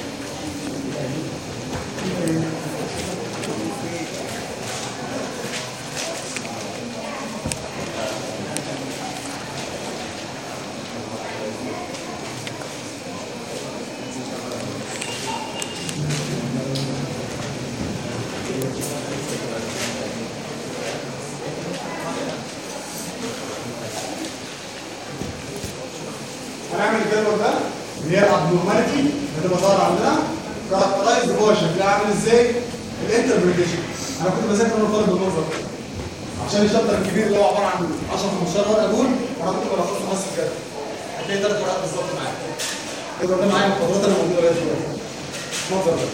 B: هنعمل الجدول ده اللي هي ال abnormality هتبقى ظاهره عندنا characterize هو شكلها عامل إزاي ال interpretation أنا كنت بذاكر وأنا طالب بالمنظر ده عشان ال chapter الكبير اللي هو عباره عن 10 15 ورقه دول وأنا كنت بلخصهم بس كده هتلاقي ثلاث ورقات بالظبط معايا الجدول ده معايا المحاضرات اللي موجوده لغايه دلوقتي المنظر ده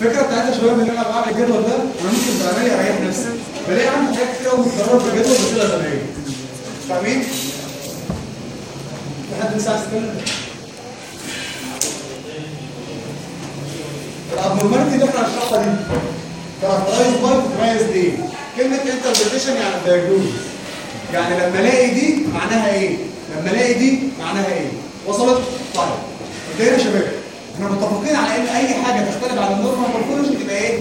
B: الفكرة بتاعتي يا شباب ان أنا بعمل الجدول ده أنا ممكن بعملي اريح نفسي بلاقي عندي حاجات كتير قوي متكرره في الجدول بس لها زمايل فاهمين؟ لحد الساعة 6 ال abnormality اللي إحنا هنشرحها دي. تميز إيه؟ كلمة interpretation يعني diagnose يعني لما ألاقي دي معناها إيه؟ لما ألاقي دي معناها إيه؟ وصلت؟ طيب مبدئيا يا شباب؟ إحنا متفقين على إن أي حاجة تختلف عن ال normal morphology تبقى إيه؟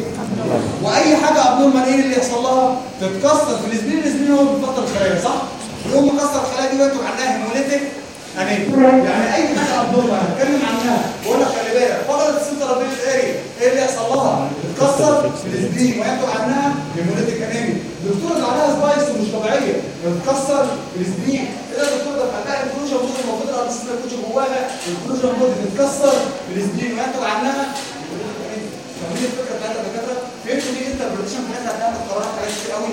B: وأي حاجة abnormal إيه اللي يحصل لها؟ تتكسر في ال spleen ال spleen هو بيفضل الخلايا صح؟ يقوم مكسر الخلايا دي وينتج عنها هيموليتيك انيميا يعني أي حاجة ابنورمال هنتكلم عنها. بقول لك خلي بالك فقدت السنترال اريا إيه اللي يحصل لها؟ تتكسر في الاسبرين وينتج عنها هيموليتيك انيميا الدكتور اللي عليها سبايس ومش طبيعية. بتتكسر في الاسبرين إذا الدكتور ده عندها الكلوجن بودي المفروض الأرض الكلوجن جواها الكلوجن بودي تتكسر في الاسبرين وينتج عنها فاهمين الفكرة بتاعت الدكاترة؟ فهمتوا دي انتربريتيشن بتاعتها هتعمل قرارات حاجات كتير قوي؟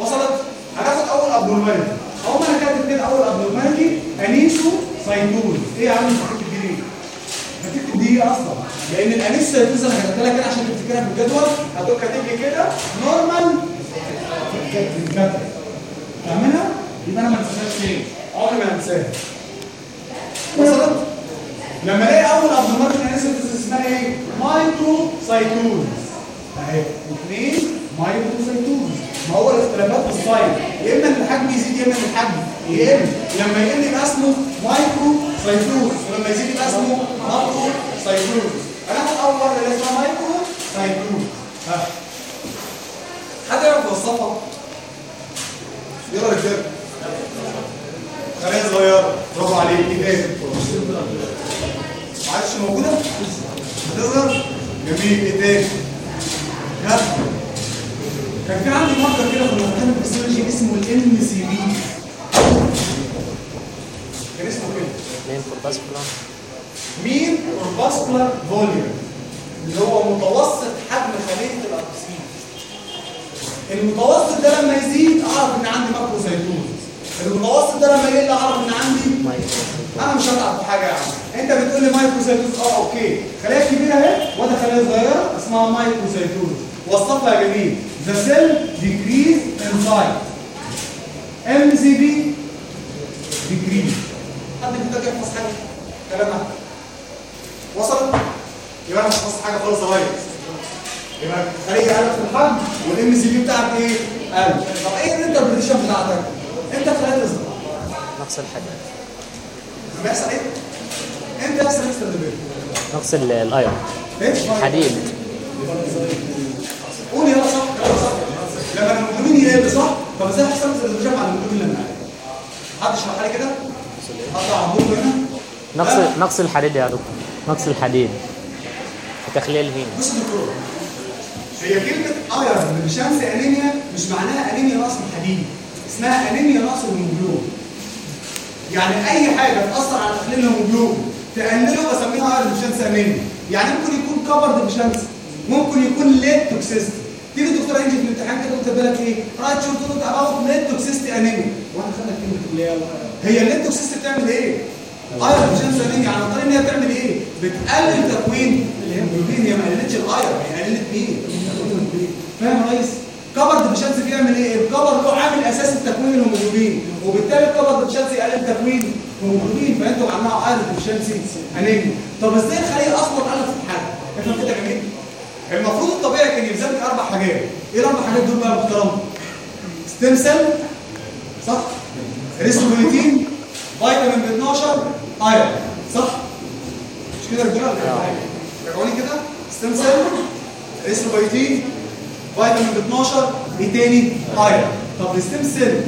B: وصلت؟ هناخد أول abnormality أول ما كاتب كده أول abnormality anisocytosis إيه يا عم هتكتب دي؟ هتكتب دي أصلا؟ لأن أنا كتبت لها كده عشان تفتكرها في الجدول هتقول cattle كده normal فاهمينها؟ يبقى أنا ما انساهاش تاني عمري ما انساها وصلت؟ لما ألاقي أول abnormality aniso اسمها إيه؟ microcytosis أهي. اثنين microcytosis ما هو الاختلافات في ال size يا إما إن الحجم يزيد يا إما إن الحجم يقل. لما يقل يبقى اسمه microcytosis ولما يزيد يبقى اسمه macrocytosis هناخد أول اللي اسمها microcytosis ها حد يعرف يوصفها؟ يا رجاله خلية صغيره برافو عليك إيه؟ ما عادش موجودة؟ هتظهر؟ جميل إيه تاني؟ ها؟ كان في عندي marker كده في المكان الفسيولوجي اسمه ال MCV كان اسمه كده mean corpuscular volume اللي هو متوسط حجم خلية ال RBCs المتوسط ده لما يزيد أعرف إن عندي macrocytosis المتوسط ده لما يقل أعرف إن عندي أنا مش هتعب في حاجة يا عم. أنت بتقول لي microcytosis آه okay. خلايا كبيرة أهي وده خلايا صغيرة؟ اسمها microcytosis وصفها يا جميل. The cell decrease in size. MCV decrease. حد محتاج يحفظ حاجة كلام وصلت يبقى أنا مش حفظت حاجة خالص صغير يبقى خليه قلت في الحجم وال MCV بتاعك إيه؟ قل طب إيه ال interpretation بتاعتك؟ انت خلايا تصغر
C: نقص الحاجة
B: بيحصل إيه؟ انت
C: نقص ال- الايرون؟ حديد
B: قول يلا صح يلا صح لما الهيموجلوبين يقل صح طب إزاي هيحصل اكسترا على الهيموجلوبين لما يقل؟ حد يشرح لي كده؟ اطلع عمود هنا
C: نقص؟ نقص الحديد يا دكتور نقص الحديد تخليل
B: بص يا دكتور هي كلمة iron deficiency anemia مش معناها أنيميا نقص الحديد اسمها أنيميا نقص الهيموجلوبين يعني أي حاجة تأثر على تخليق الهيموجلوبين تقلله بسميها iron deficiency anemia يعني ممكن يكون copper deficiency ممكن يكون lead toxicity تيجي الدكتور يجي في الامتحان كده وتقول بالك إيه؟ write short note about lead toxicity anemia وإحنا خدنا كلمة اللي هي هي ال lead toxicity بتعمل إيه؟ iron deficiency anemia على طريق إن هي بتعمل إيه؟ بتقلل تكوين الهيموجلوبين هي ما قللتش ال iron هي قللت مين؟ فاهم يا ريس؟ copper deficiency بيعمل إيه؟ ال copper له عامل اساسي تكوين الهيموجلوبين وبالتالي ال copper deficiency يقلل تكوين الهيموجلوبين فينتج عنها iron deficiency anemia طب إزاي الخليه أصلا قلت في حجمها؟ افهم كده جميل المفروض الطبيعي كان يلزمك أربع حاجات إيه الأربع حاجات دول بقى يا محترم؟ stem cell صح؟ ريسوبوليتين فيتامين ب 12 iron صح؟ كده رجاله؟ رجعوني كده. stem cell. erythropoietin فيتامين. ب 12 إيه تاني؟ iron طب ال stem cell.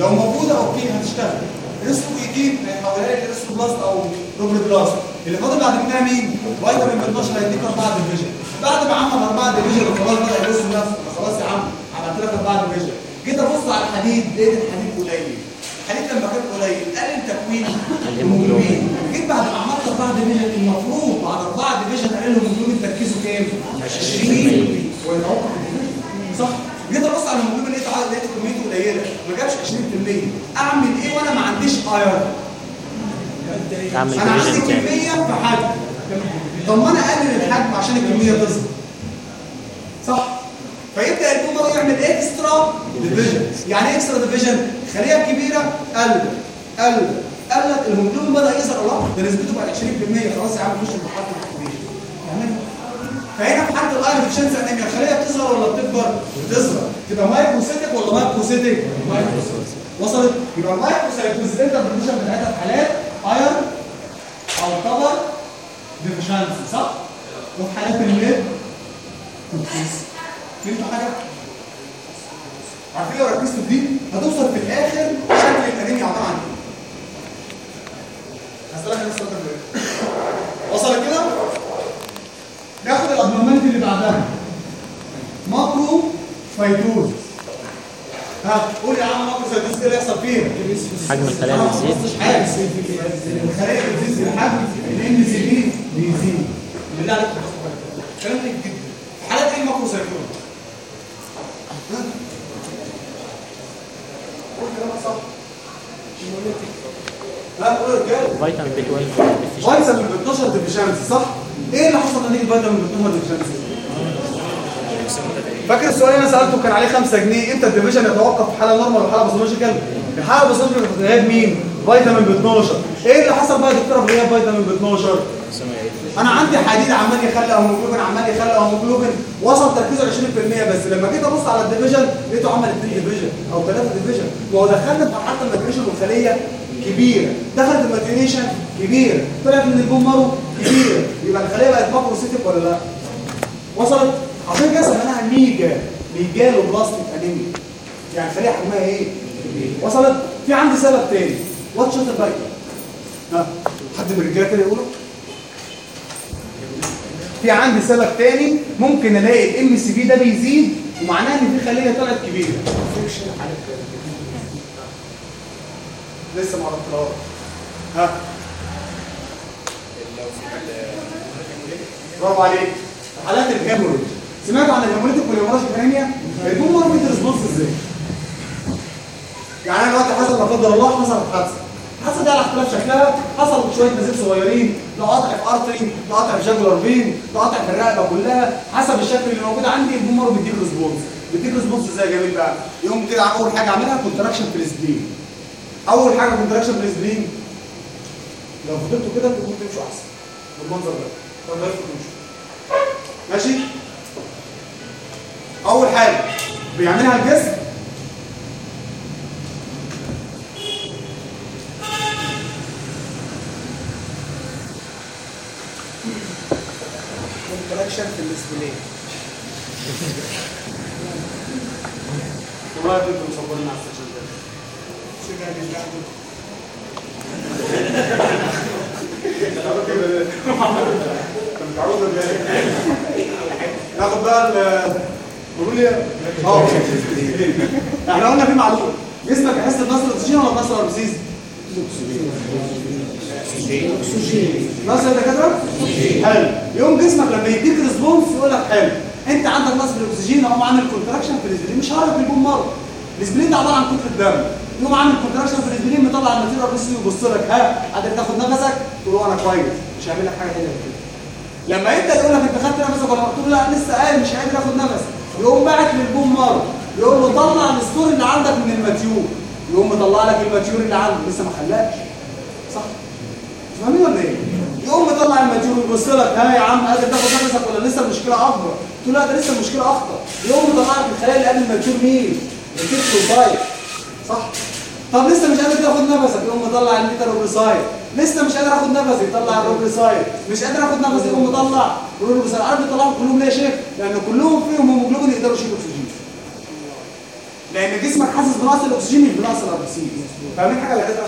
B: لو موجودة okay هتشتغل. ريسوبوليتين هيحولها لي erythroblast أو rubriblast اللي فاضل بعد منها مين؟ فيتامين ب 12 هيديك 4 division. بعد ما عمل 4 division وخلاص بدأ يبص لنفسه خلاص يا عم عملت لك 4 division. جيت أبص على الحديد لقيت الحديد قليل. الحديد لما كان قليل قلل تكوين الهيموجلوبين جيت بعد ما عملت 4 division المفروض بعد 4 division أقل الهيموجلوبين تركيزه كام؟ 20 ويتوقف ال division. صح. جيت ابص على الهيموجلوبين لقيت لقيت كميته قليلة. ما جابش 20% اعمل إيه وأنا ما عنديش
C: iron
B: أنا عندي كمية في حجم طب ما أنا اقلل الحجم عشان الكمية تظهر صح. فيبدأ ال bone marrow يعمل extra division يعني extra division الخليه الكبيره قلت قلت قلت الهيموجلوبين بدأ يظهر الله ده نسبته بقت 20% خلاص يا عم مرحله ال maturation فاهمين فهنا في حالة ال iron deficiency anemia الخليه بتصغر ولا بتكبر؟ بتصغر. تبقى microcytic ولا macrocytic؟ microcytic وصلت؟ يبقى انت ال division بتاعتها في حالات iron أو copper deficiency صح؟ وفي حالات ال lead فهمتوا حاجة؟ عارفين لو ركزتوا في دي هتوصل في الآخر شكل الانيميا عباره عن إيه؟ هسألك السؤال ده وصلت كده؟ ناخد ال abnormality اللي بعدها macrocytosis ها قول يا عم macrocytosis إيه اللي يحصل فيها؟
F: حجم الخلايا بيزيد.
B: حاجة الخلايا بتزيد الحجم ال MCV بيزيد بالله عليك كلام جدا في حالات إيه ال macrocytosis؟ قول كلامك صح ها قول يا
F: فيتامين بي 12
B: فيتامين ب 12 deficiency صح؟ إيه اللي حصل نتيجه فيتامين ب 12 deficiency؟ فاكر السؤال اللي أنا سألته كان عليه 5 جنيه إمتى ال division يتوقف في حالة normal وحاله pathological؟ الحاله pathological في غياب مين؟ فيتامين ب 12 إيه اللي حصل بقى يا دكتوره في غياب فيتامين ب 12 أنا عندي حديد عمال يخلق هيموجلوبين عمال يخلق هيموجلوبين وصل تركيزه 20% بس لما جيت أبص على ال division لقيته عمل 2 division أو 3 division. وهو دخلنا في مرحلة ال maturation والخليه كبيرة. دخلت ال maturation كبيرة. طلعت من ال bone marrow كبيرة. يبقى الخلية بقت macrocytic ولا لا؟ وصلت. عشان كده سميناها mega megaloblastic anemia. يعني خليه حجمها إيه؟ وصلت. في عندي سبب تاني. watch out البايت ها؟ حد من الرجالة كده يقوله في عندي سبب تاني ممكن ألاقي ال MCV ده بيزيد ومعناه إن في خلية طلعت كبيرة. لسه ما عرفتهاش. ها؟ برافو عليك. حالات ال hemorrhage سمعت عن الهيموريتيك والهيموراجيك انيميا الهيمور بيت ريسبونس إزاي؟ يعني أنا دلوقتي حصل لا قدر الله حصل حادثة. الحادثه دي على اختلاف شكلها. حصل شوية نزيف صغيرين لا قطع في artery لا قطع في jugular vein لا قطع في الرقبة كلها. حسب الشكل اللي موجود عندي ال bone marrow بيديك response بيديك response إزاي يا جميل بقى؟ يقوم كده أول حاجة أعملها contraction في ال spleen. أول حاجة contraction في ال spleen لو فضلتوا كده ممكن تمشوا أحسن. بالمنظر ده. طب ما تمشوا. ماشي؟ أول حاجة بيعملها الجسم
A: contraction في
B: ال spleen والله على ده. ناخد بقى ال قولوا لي آه. إحنا قلنا في معلومة. جسمك يحس بنقص الاكسجين ولا بنقص ال RBCs؟ نقص يا دكاتره؟ حلو يقوم جسمك لما يديك response يقول لك حلو انت عندك نقص الاكسجين اقوم عامل contraction في ال spleen مش هعرف ال bone marrow ال spleen ده عباره عن كتله دم يقوم عامل contraction في ال spleen مطلع ال material الرئيسي ويبص لك ها قادر تاخد نفسك تقول له أنا كويس مش هعمل لك حاجة تانيه لما انت يقول لك انت خدت نفسك ولا له لا لسه قايم مش قادر اخد نفس يقوم باعت لل bone marrow يقول له طلع ال store اللي عندك من ال mature يقوم مطلع لك ال mature اللي عندك لسه ما خلاش فاهمين ولا إيه يقوم مطلع ال mature ويبص لك ها يا عم قادر تاخد نفسك ولا لسه المشكلة أكبر؟ تقول لا ده لسه المشكلة اخطر يقوم مطلع لك الخلايا اللي قبل ال mature مين ال reticulocyte صح؟ طب لسه مش قادر تاخد نفسك يقوم مطلع ال metarubricyte لسه مش قادر آخد نفسي يطلع ال rubricyte مش قادر آخد نفسي يقوم مطلع ال rubricyte عارف بيطلعهم كلهم ليه يا شيخ؟ لأن كلهم فيهم هيموجلوبين يقدروا يشيلوا لأن جسمك حاسس بنقص الأكسجين مش بنقص ال RBCs فاهمين حاجة؟ ولا كده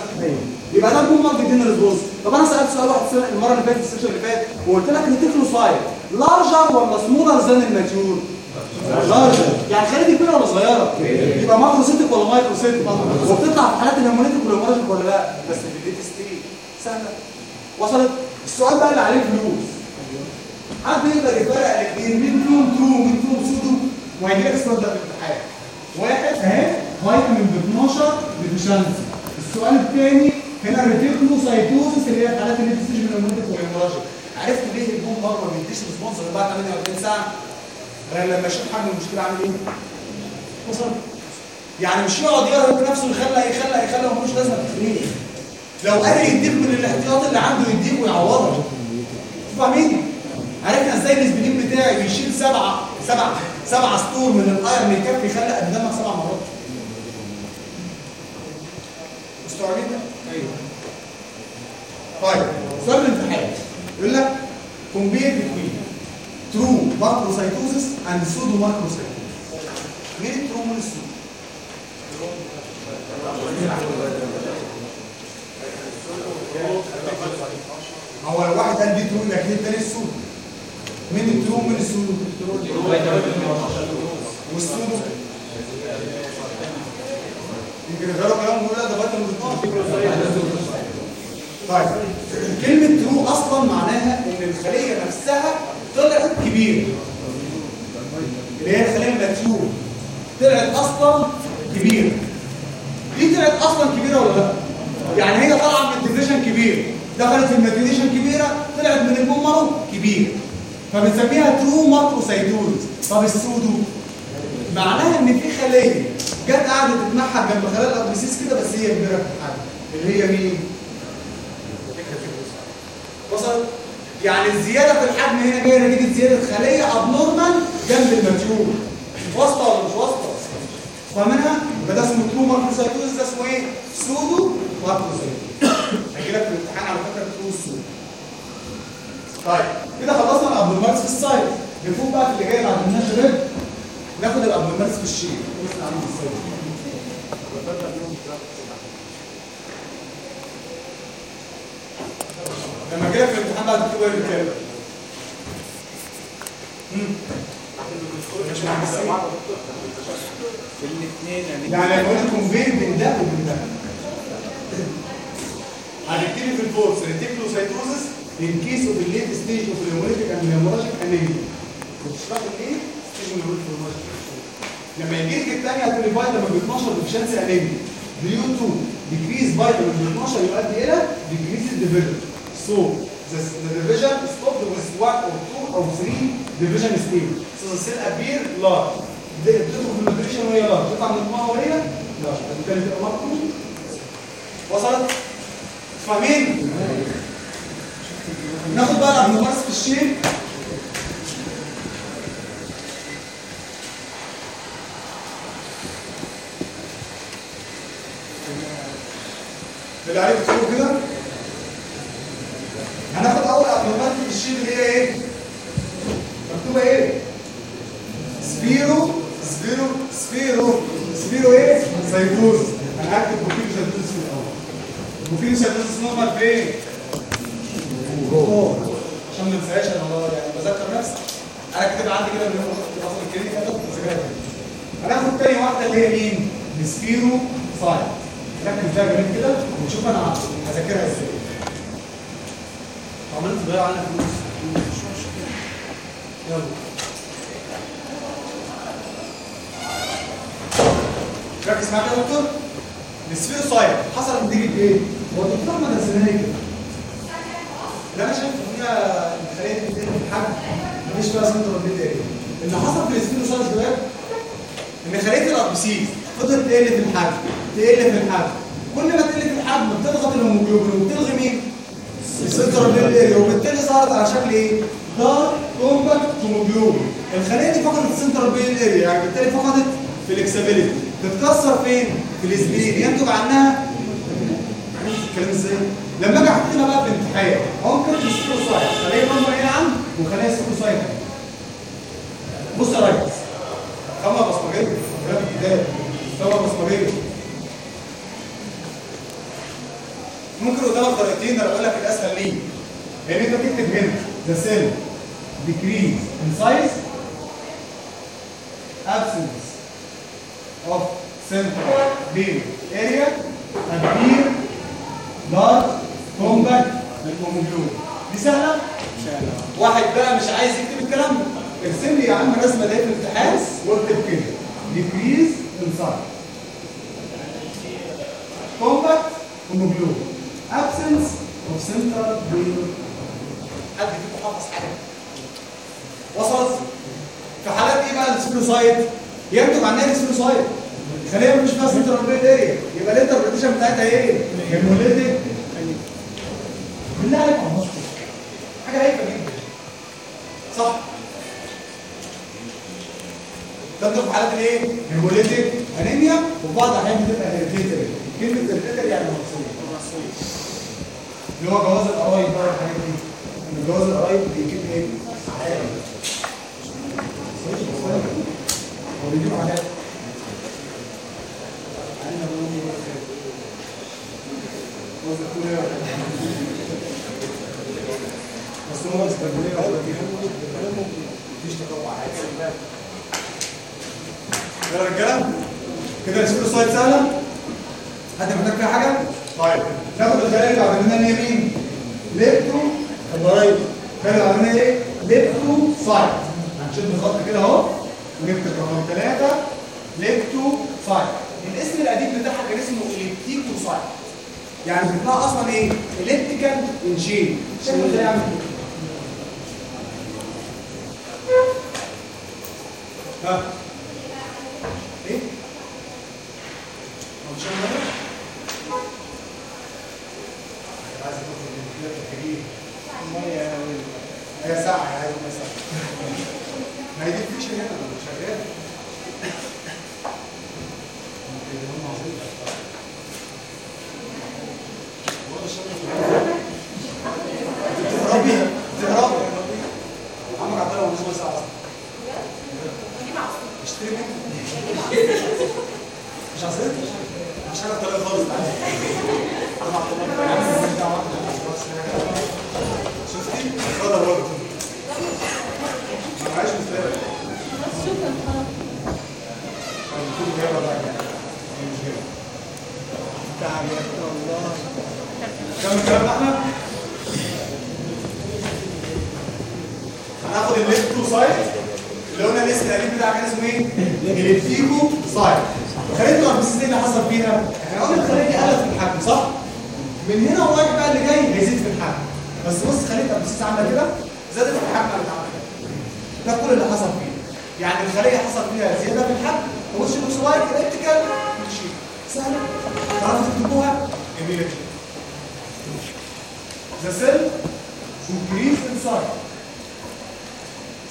B: يبقى ده ال bone marrow بيدينا response طب أنا سألت سؤال واحد المرة اللي فاتت ال session اللي فات وقلت لك ال reticulocyte larger ولا smaller than ال mature larger يعني الخليه دي كبيره ولا صغيرة. يبقى macrocytic ولا microcytic وبتطلع في حالات ال hemolytic وال hemorrhagic ولا لا؟ بس في stage سهله وصلت؟ السؤال بقى اللي عليه فلوس. حد يقدر يفرق الاثنين مين فيهم true ومين فيهم pseudo وهيجي لك في الامتحان واحد اهي vitamin B 12 deficiency السؤال الثاني هنا ال reticulocytosis اللي هي الحالات اللي بتستجيب من وال hemorrhagic عرفت ليه البوم مرة ما بيديش ريسبونس غير بعد 48 ساعة؟ غير لما يشوف حجم المشكلة عامل إيه؟ وصل يعني مش يقعد يرهق نفسه يخلق يخلق يخلق وملوش لازمة التخليق لو قادر يديك من الاحتياط اللي عنده يديك ويعوضك. فاهمين عرفنا إزاي الاسبلين بتاعي بيشيل سبعه سبعه سبع سطور من الايرن من الكف يخلي أقدامك سبع مرات. مستوعبين ده؟ أيوه. طيب سؤال الامتحان يقول لك compare between true macrocytosis and pseudo macrocytosis مين ال true ومين ال pseudo؟ هو الواحد قال دي true لكن الثاني ال pseudo مين ال true ومين ال pseudo؟ وال pseudo يمكن يغيروا كلام لا ده 12 طيب. كلمة true أصلا معناها إن الخلية نفسها طلعت كبيرة. اللي هي الخلية ال mature طلعت أصلا كبيرة. دي طلعت أصلا كبيرة ولا لأ؟ يعني هي طالعة من ال division كبير. دخلت في ال maturation كبيرة طلعت من ال bone marrow كبير. فبنسميها true macrocytosis طب ال pseudo معناها إن في خلية جت قعدت تتمحك جنب خلايا ال RBCs كده بس هي كبيرة في الحجم اللي هي مين؟ وصل يعني الزياده في الحجم هنا جاية نتيجه زيادة خلية abnormal جنب ال mature واصله ولا مش واصله؟ فاهمينها؟ يبقى ده اسمه true macrocytosis ده اسمه إيه؟ pseudo macrocytosis هيجي لك في الامتحان على فكرة true ال pseudo طيب كده خلصنا ال abnormals في ال size نفوق بقى في اللي جاي بعد شباب ناخد ال abnormals في ال shape. بص إزاي لما جاي في الامتحان بعد كده إيه الكلام يعني هيقول لكم فين بين ده وبين ده هنبتدي في ال first. reticulocytosis in case of ال late stage of ال hemolytic and hemorrhagic anemia وتشرح إيه؟ stage من ال hemorrhagic لما يجي الثانية هتقول لي vitamin B 12 deficiency anemia due to decrease vitamin B 12 يؤدي إلى decrease ال division so the division. Stopped with one or two or three division stage. So the cell appear large. بتدخل في ال maturation وهي large تطلع من ال marrow وهي large بالتالي تبقى وصلت فاهمين ناخد بقى ال abnormals في ال shape اللي عليه هيموجلوبين absence of central pale حد فيكم حافظ حاجة وصلت. في حالات إيه بقى؟ ال spherocyte ينتج عنها ال spherocyte خلية مش فيها central pale area يبقى ال interpretation بتاعتها إيه؟ hemolytic بالله عليك النص حاجة هايفه جدا. صح. تنتج في حالات الإيه؟ hemolytic anemia. وفي بعض الأحيان بتبقى hereditary كلمة hereditary يعني وراثيه اللي هو جواز القرايب بقى والحاجات دي. إن جواز القرايب بيجيب إيه؟ عائله هو بيجيب عائله بس هو استقباليه مفيش تطوع عادي يا رجالة كده نشوف السلايد سهلة؟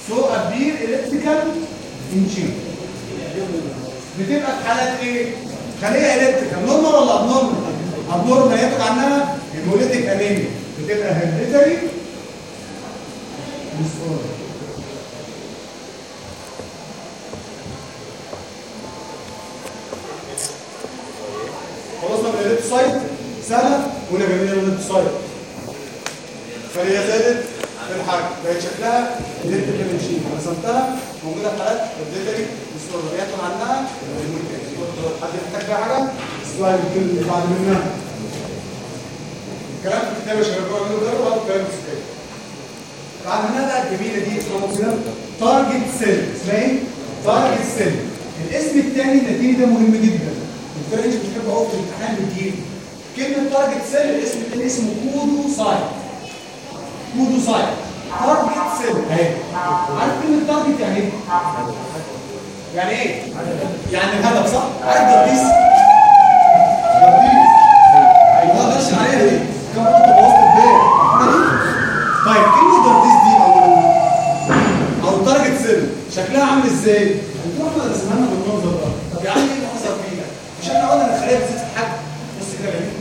B: Appear elliptical in shape. بتبقى في حالات إيه؟ خليه elliptical normal ولا abnormal؟ abnormal ينتج عنها hemolytic anemia بتبقى disorder. خلصنا من ال elliptocyte سهله ولا جميله ال elliptocyte فهي زادت في الحجم بقت الليبتيكال ماشين رسمتها موجوده في حالات الديتري الصورة يطلع عنها حد محتاج فيها حاجة السؤال اللي بعد منها الكلام في الكتاب يا شباب هو عملوا ده وهو كلام في بعد منها بقى الجميله دي اسمها تارجت سيل اسمها إيه؟ تارجت سيل الاسم الثاني النتيجة ده مهم جدا. الدكتور انت بتحب اهو في الامتحان بتجيب كلمة target cell الاسم الثاني اسمه codocyte codocyte target cell اهي عارف كلمه target يعني إيه؟ يعني إيه؟ يعني الهدف صح؟ عارف جرديس؟ جرديس أيوه ده الشعريه دي كم كنت بوظت البيت طيب كلمه جرديس دي أو أو target cell شكلها عامل إزاي؟ الدكتور احمد رسمها بالمنظر ده طب يا عم إيه اللي حصل فيها؟ مش إحنا قلنا ان الخليه بتزيد في الحجم بص كده يا جميل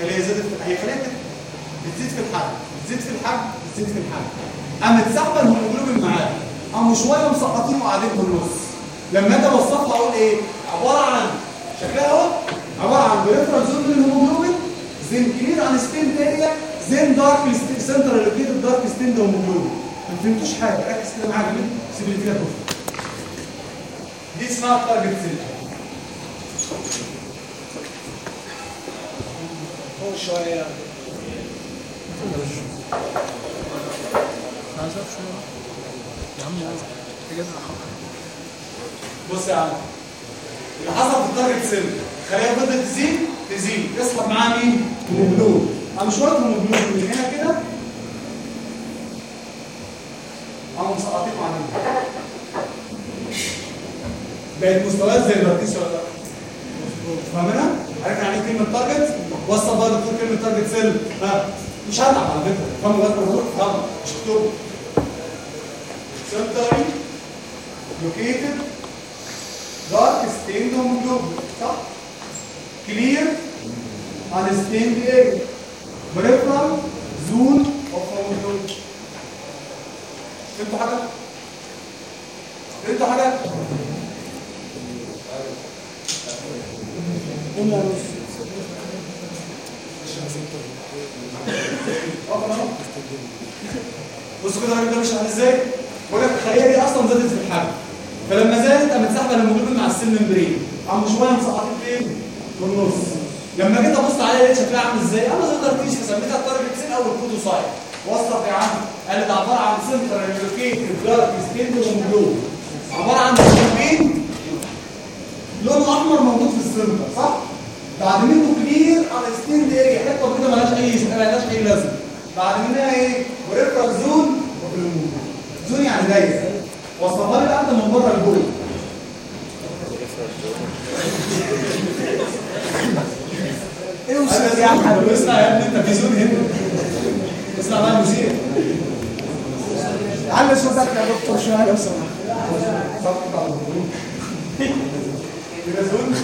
B: الخليه زادت هي خليه بتزيد في الحجم بتزيد في الحجم بتزيد في الحجم قامت سحبه الهيموجلوبين معاها قاموا شوية مسقطين وقاعدين في النص. لما أجي اوصفها أقول إيه؟ عبارة عن شكلها اهو عبارة عن peripheral zone of hemoglobin then clear unstained area then dark centrally located dark stained hemoglobin ما فهمتوش حاجة. ركز كده معايا. جميل سيب لي كفر دي اسمها
A: هو شوية
B: بص يا عم اللي حصل في ال target cell الخلية فضلت تزيد تزيد يسحب معاها مين؟ هيموجلوبين قام شوية هيموجلوبين من هنا كده قاموا مسقطين مع مين؟ بقت مستويات زي البرتيس ولا لأ؟ فاهمينها؟ عارف يعني إيه كلمة target؟ وصل بقى دكتور كلمة target cell ها مش هتعب على فكرة فاهم بقى مش اكتبه centrally located dark stained hemoglobin صح؟ clear unstained area peripheral zone of hemoglobin فهمتوا حاجة؟ فهمتوا
A: حاجة؟ نص
B: بصوا كده الراجل ده مش عامل إزاي؟ بقول لك الخلية دي أصلا زادت في الحجم فلما زادت قامت ساحبه الهيموجلوبين مع ال cell membrane قاموا شوية مسقطين فين؟ في النص لما جيت أبص عليها لقيت شكلها عامل إزاي؟ أنا تقدر تيجي فسميتها ال target cell أو ال codocyte وصف يا عم قالت عبارة عن centrally located dark stained hemoglobin عبارة عن هيموجلوبين لونه أحمر موجود في ال center صح؟ بعد منه clear unstained area حتة كده مالهاش اي مالهاش أي لازمة بعد منها إيه؟ peripheral zone of hemoglobin يعني وصفها لي بقى انت من بره لجوه اوصف يا احمد اسمع يا ابني انت في زون هنا. اسمع بقى المذيع
A: على صوتك يا دكتور شوية لو سمحت
B: كده زون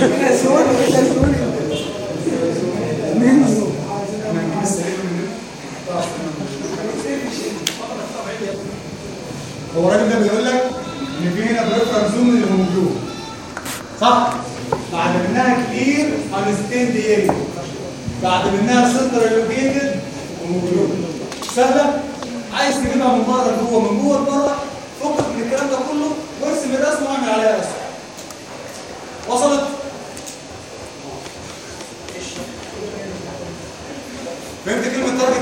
A: هنا زون وهنا زون مين زون
B: هو الراجل ده بيقول لك إن في هنا بريفرال زون اللي موجود صح؟ بعد منها clear unstained area بعد منها centrally located وموجود سهله عايز تجيبها من بره لجوه من جوه لبره فكك من الكلام ده كله وارسم الرسم واعمل عليها رسم وصلت؟ فهمت كلمة target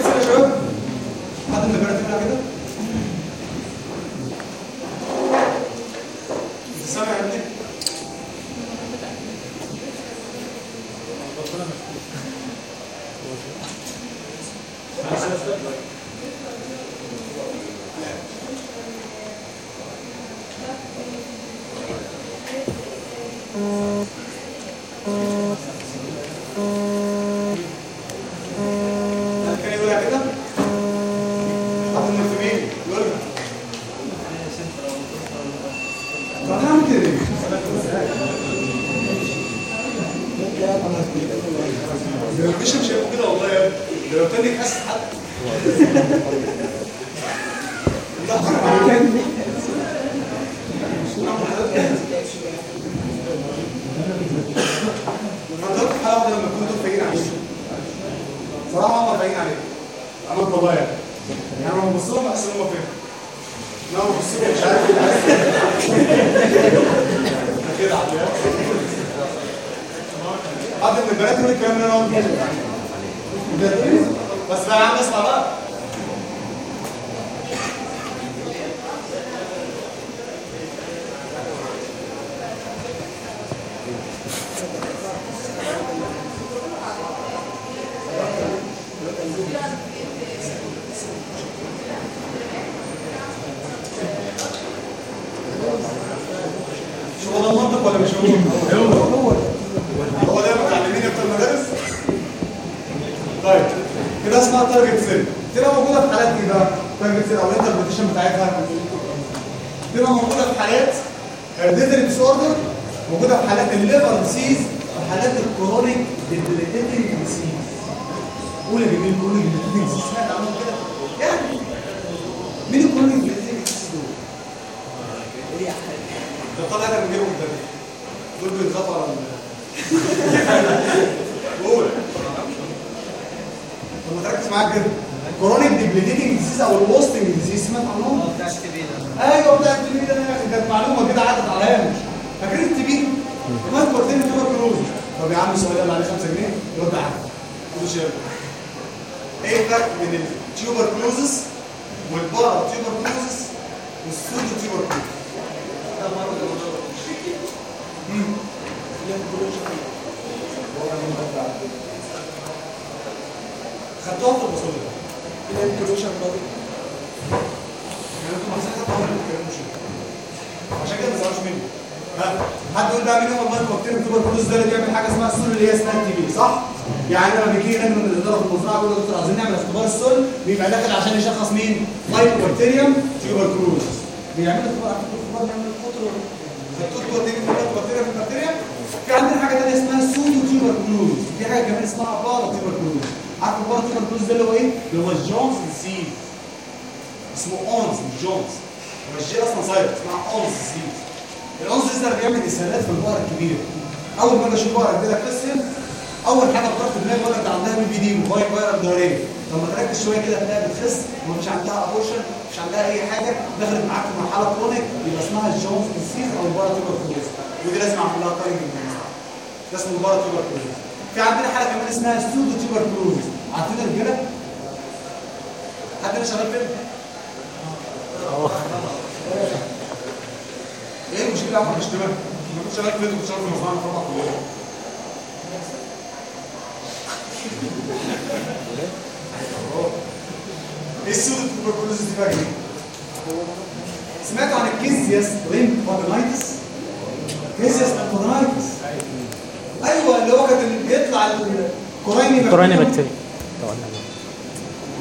B: اسمها target cell تبقى موجودة في حالات إيه بقى؟ target cell أو ال interpretation بتاعتها تبقى موجودة في حالات hereditary disorder موجودة في حالات ال
F: liver
B: disease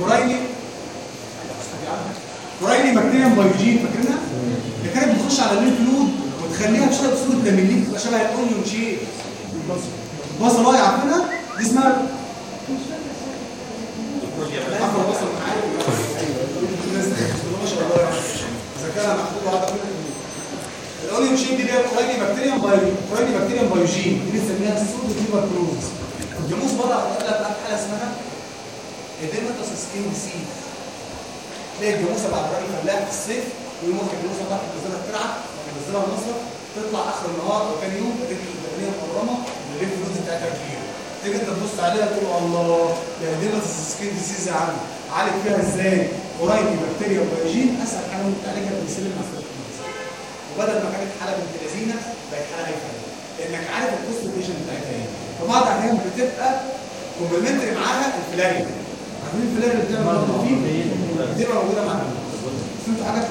B: Coryne Corynebacteria pyogenes فاكرينها؟ اللي كانت بتخش على ال lymph node وتخليها تشتغل بصوره lamellar تبقى شبه ال onion shape البصل رايح عارفينها؟ دي اسمها الله يعني ذكاء محدود وهذا كله ال onion shape دي اللي هي Corynebacteria Corynebacteria pyogenes دي بنسميها pseudotuberculosis الجاموس بره قال لك حاله اسمها اديمتس سكين ديسيز تلاقي الجاموسة بعد رأي فلاح في الصيف ويوم واحد الجاموسة بتاعت تنزلها ترعى تنزلها المصرف تطلع آخر النهار أو تاني يوم رجل البدنيه مقرمه الليف فلوس بتاعتها كبيره تيجي انت تبص عليها تقول الله ده اديمتس سكين يا عم. عالج فيها إزاي؟ قريب بكتيريا وبيوجين أسهل حاجة ممكن تعالجها بالسلم ماستركتوميز وبدل ما كانت حالة بنت لذينة بقت حالة هايفه لأنك عارف ال constipation بتاعتها إيه. فبعض الاحيان بتبقى complementary معاها ال filaria ال filaria اللي بتعمل برضه فيه بتبقى موجودة معاها فهمتوا حاجة؟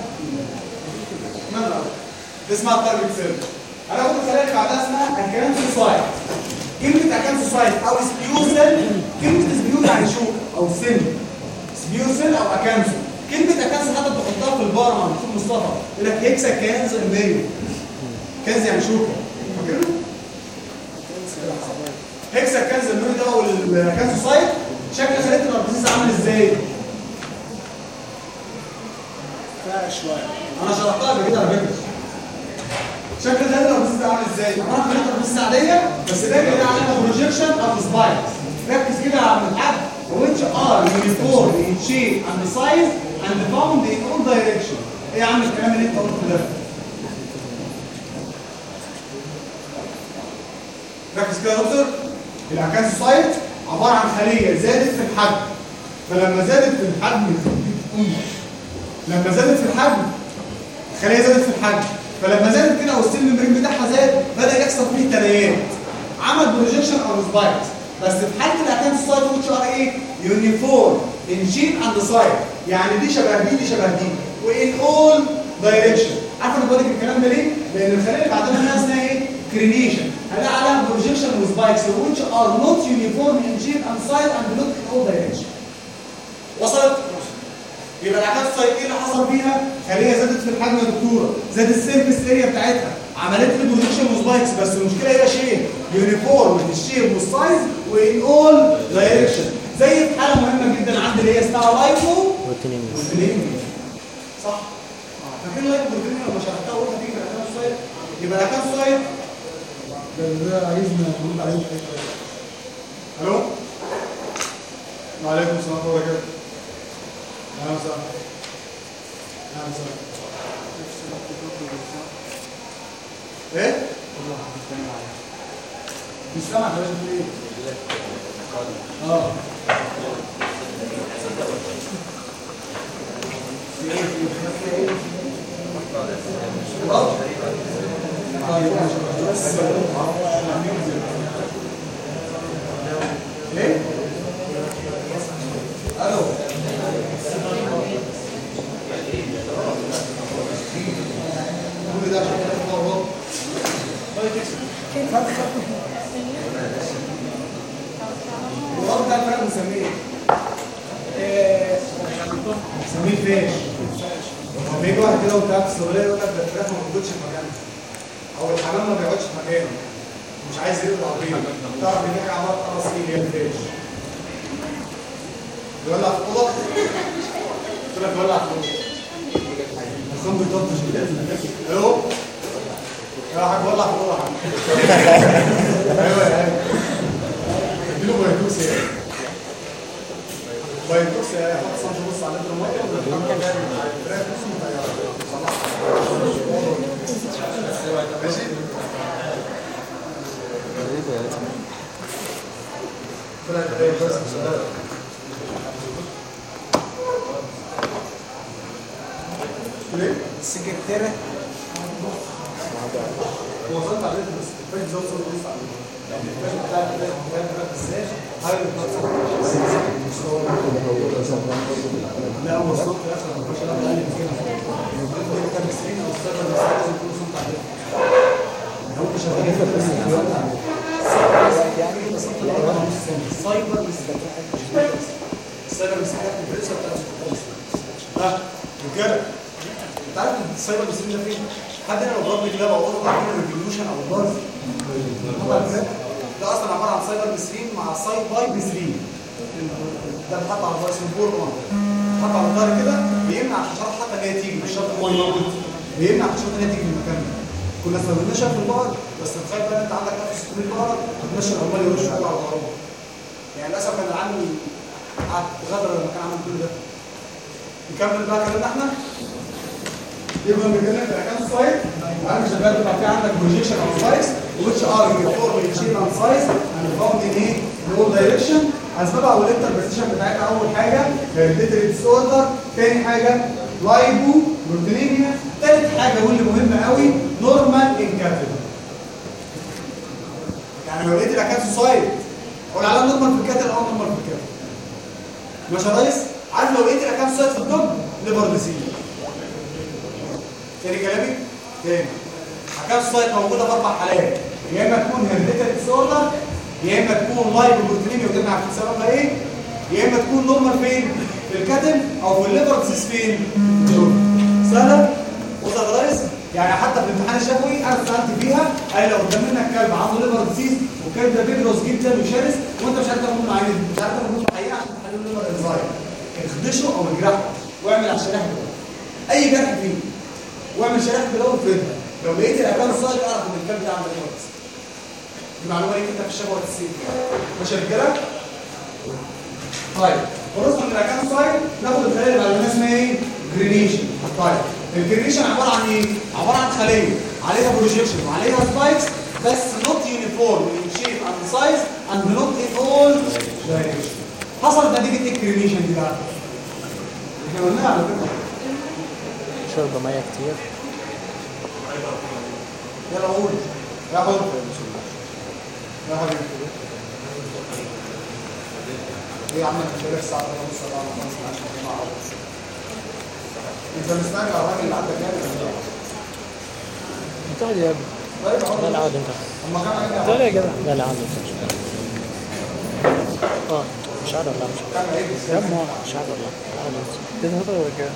B: دي اسمها ال target cell هناخد الخلايا اللي بعدها اسمها acanthocyte كلمة acanthocyte أو spur cell كلمة spur يعني شوك أو سن spur cell أو acantho كلمة acantho حتى بتحطها في ال para مع الدكتور مصطفى. يقول لك hexacanth embryo canth يعني شوكه فاكرينه؟ hexacanth embryo ده هو ال acanthocyte شكل خليه ال RBCs عامل
A: إزاي؟ شوية.
B: أنا شرحتها قبل كده على فكرة. شكل خليه ال RBCs ده عامل إزاي؟ طبعا خليه ال RBCs عادية بس ده كده عليها projection of spikes ركز كده عم الحاج which are uniform in shape and size and found in all direction. إيه يا عم الكلام اللي أنت قلته ده؟ ركز كده يا دكتور. ال acanthocyte عبارة عن خلية زادت في الحجم. فلما زادت في الحجم لما زادت في الحجم الخلية زادت في الحجم. فلما زادت كده وال cell membrane بتاعها زاد بدأ يحصل فيه ثنيات. عمل projection أو spikes بس في حالة ال acanthocyte which are إيه؟ uniform in shape and size يعني دي شبه دي دي شبه دي. و in all direction عارف أنا بقول لك الكلام ده ليه؟ لأن الخلية اللي بعدها اسمها إيه؟ crenation هنلاقي عليها projection و spikes which are not uniform in shape and size and not in all direction وصلت؟ يبقى الاعداد السايت إيه اللي حصل فيها؟ خليه زادت في الحجم يا دكتورة. زاد ال surface area بتاعتها. عملت لي projection و spikes بس المشكلة هي شيء uniform في ال shape وال size و in all direction زي حالة مهمة جدا عندي اللي هي اسمها lipoproteinemia صح؟ فاكرين lipoproteinemia لما شرحتها قلت هتيجي في ال acanthocyte يبقى ال acanthocyte ده عايزنا نرد عليه ألو وعليكم السلام ورحمة الله وبركاته أهلا وسهلا أهلا وسهلا إيه؟ مش سامع يا باشا في إيه؟ آه في إيه في إيه؟ طيب. إيه؟ ألو كل ده عشان إيه؟ بنسميه فاش لما بيجي واحد كده في الصيدليه يقول لك ده الفراخ ما موجودش مكانها أو الحمام ما بيقعدش في مكانه مش عايز يقلع بيض تعرف إن هي عمال خلاص إيه هي الفاش بيولع في الأوضة؟ قلت لك بيولع في الأوضة. الخم بيطفش ألو يا حاج بيولع في الأوضة يا حاج أيوه يا حاج اديله بايتوس يا بايتوس يا حاج صنج بص على لتر ميه ولا الفراخ نص مطيره ماشي طلعت إيه بس ليه؟
A: السكرتيرة
B: وصلت على بس الفرق زود صوت لسه على يعني الفرق بتاع الفرق بتاع بالذات هاي لا هو الصوت في الآخر ما كانش أقل من كده اللي كان بيسرين أو السيرفر بس لازم يكون صوت عليه هو مش شغالين في بس يعني بسيط السايبر بس السايبر بس حاجة في الفرصه بتاعت ها رجاله انت عارف السايبر بس ده فين؟ حد هنا لو ضرب كلاب أو ضرب عامل ريفوليوشن أو بارز ده أصلا عباره عن سايبر بسرين مع سايد باي بسرين ده بيتحط على الفايس من فوق حط على الظهر كده بيمنع الحشرات حتى ان هي تيجي مش شرط هو موجود بيمنع الحشرات ان هي تيجي من المكان ده كنا استخدمناه شاف البقر بس تخيل بقى 1600 بقره بتمشي العمال يرش على ظهرهم يعني للاسف كان العامل قعد غدر لما كان عامل كل ده نكمل بقى كلامنا إحنا يبقى بنتكلم في acanthocyte وعندك شغال تبقى في عندك projection أو سايز uniform in shape and size and found in إيه all direction اسبابها وال interpretation بتاعتها اول حاجة hereditary disorder ثاني حاجة lipoproteinemia ثالث حاجة واللي مهمه قوي normal in cattle لو لقيت ال acanthocyte أقول عليها normal في ال cattle أو normal في ال cattle. ماشي يا ريس؟ عارف لو لقيت ال acanthocyte في ال dog liver disease تاني كلامي؟ تاني. acanthocyte موجوده في أربع حالات. يا إما تكون hereditary disorder يا إما تكون lipoproteinemia وده عارفين سببها إيه؟ يا إما تكون normal فين في ال cattle أو في ال liver disease فين سهلة؟ يا ريس يعني حتى في الامتحان الشفوي أنا سألت فيها قال لو قدام منك كلب عنده liver disease والكلب ده بيجرس جدا وشرس وانت مش عارف تاخد منه عينه مش عارف تاخد حقيقه عشان تحلل ال liver enzyme اخدشه أو اجرحه واعمل على الشريحة كده أي جرح فيه واعمل شريحه كده وفردها لو لقيت ال acanthocyte أعرف إن الكلب ده عنده liver disease دي معلومة ليك أنت في الشفوي والتسيب ماشي رجاله طيب خلصنا من ال acanthocyte ناخد الخلايا اللي بعد اسمها إيه؟ crenation طيب ال crenation عبارة عن إيه؟ عبارة عن خلية. عليها projection وعليها spikes بس not uniform. And not in all direction. حصلت نتيجة ال crenation دي بقى. إحنا قلناها على فكرة.
F: شرب مية كتير.
B: يلا قول يا حب يا حبيبي. إيه يا عم؟ أنت الساعة 3:30 4 5 10 مع أنت مستعجل على الراجل اللي عندك يعني
F: انت يا ابني لا لا اقعد انت لا لا يا جدع لا لا اقعد انت آه مش
B: كان عيب
F: يا ابني مش عارف والله اقعد انت كده هذا ولا كده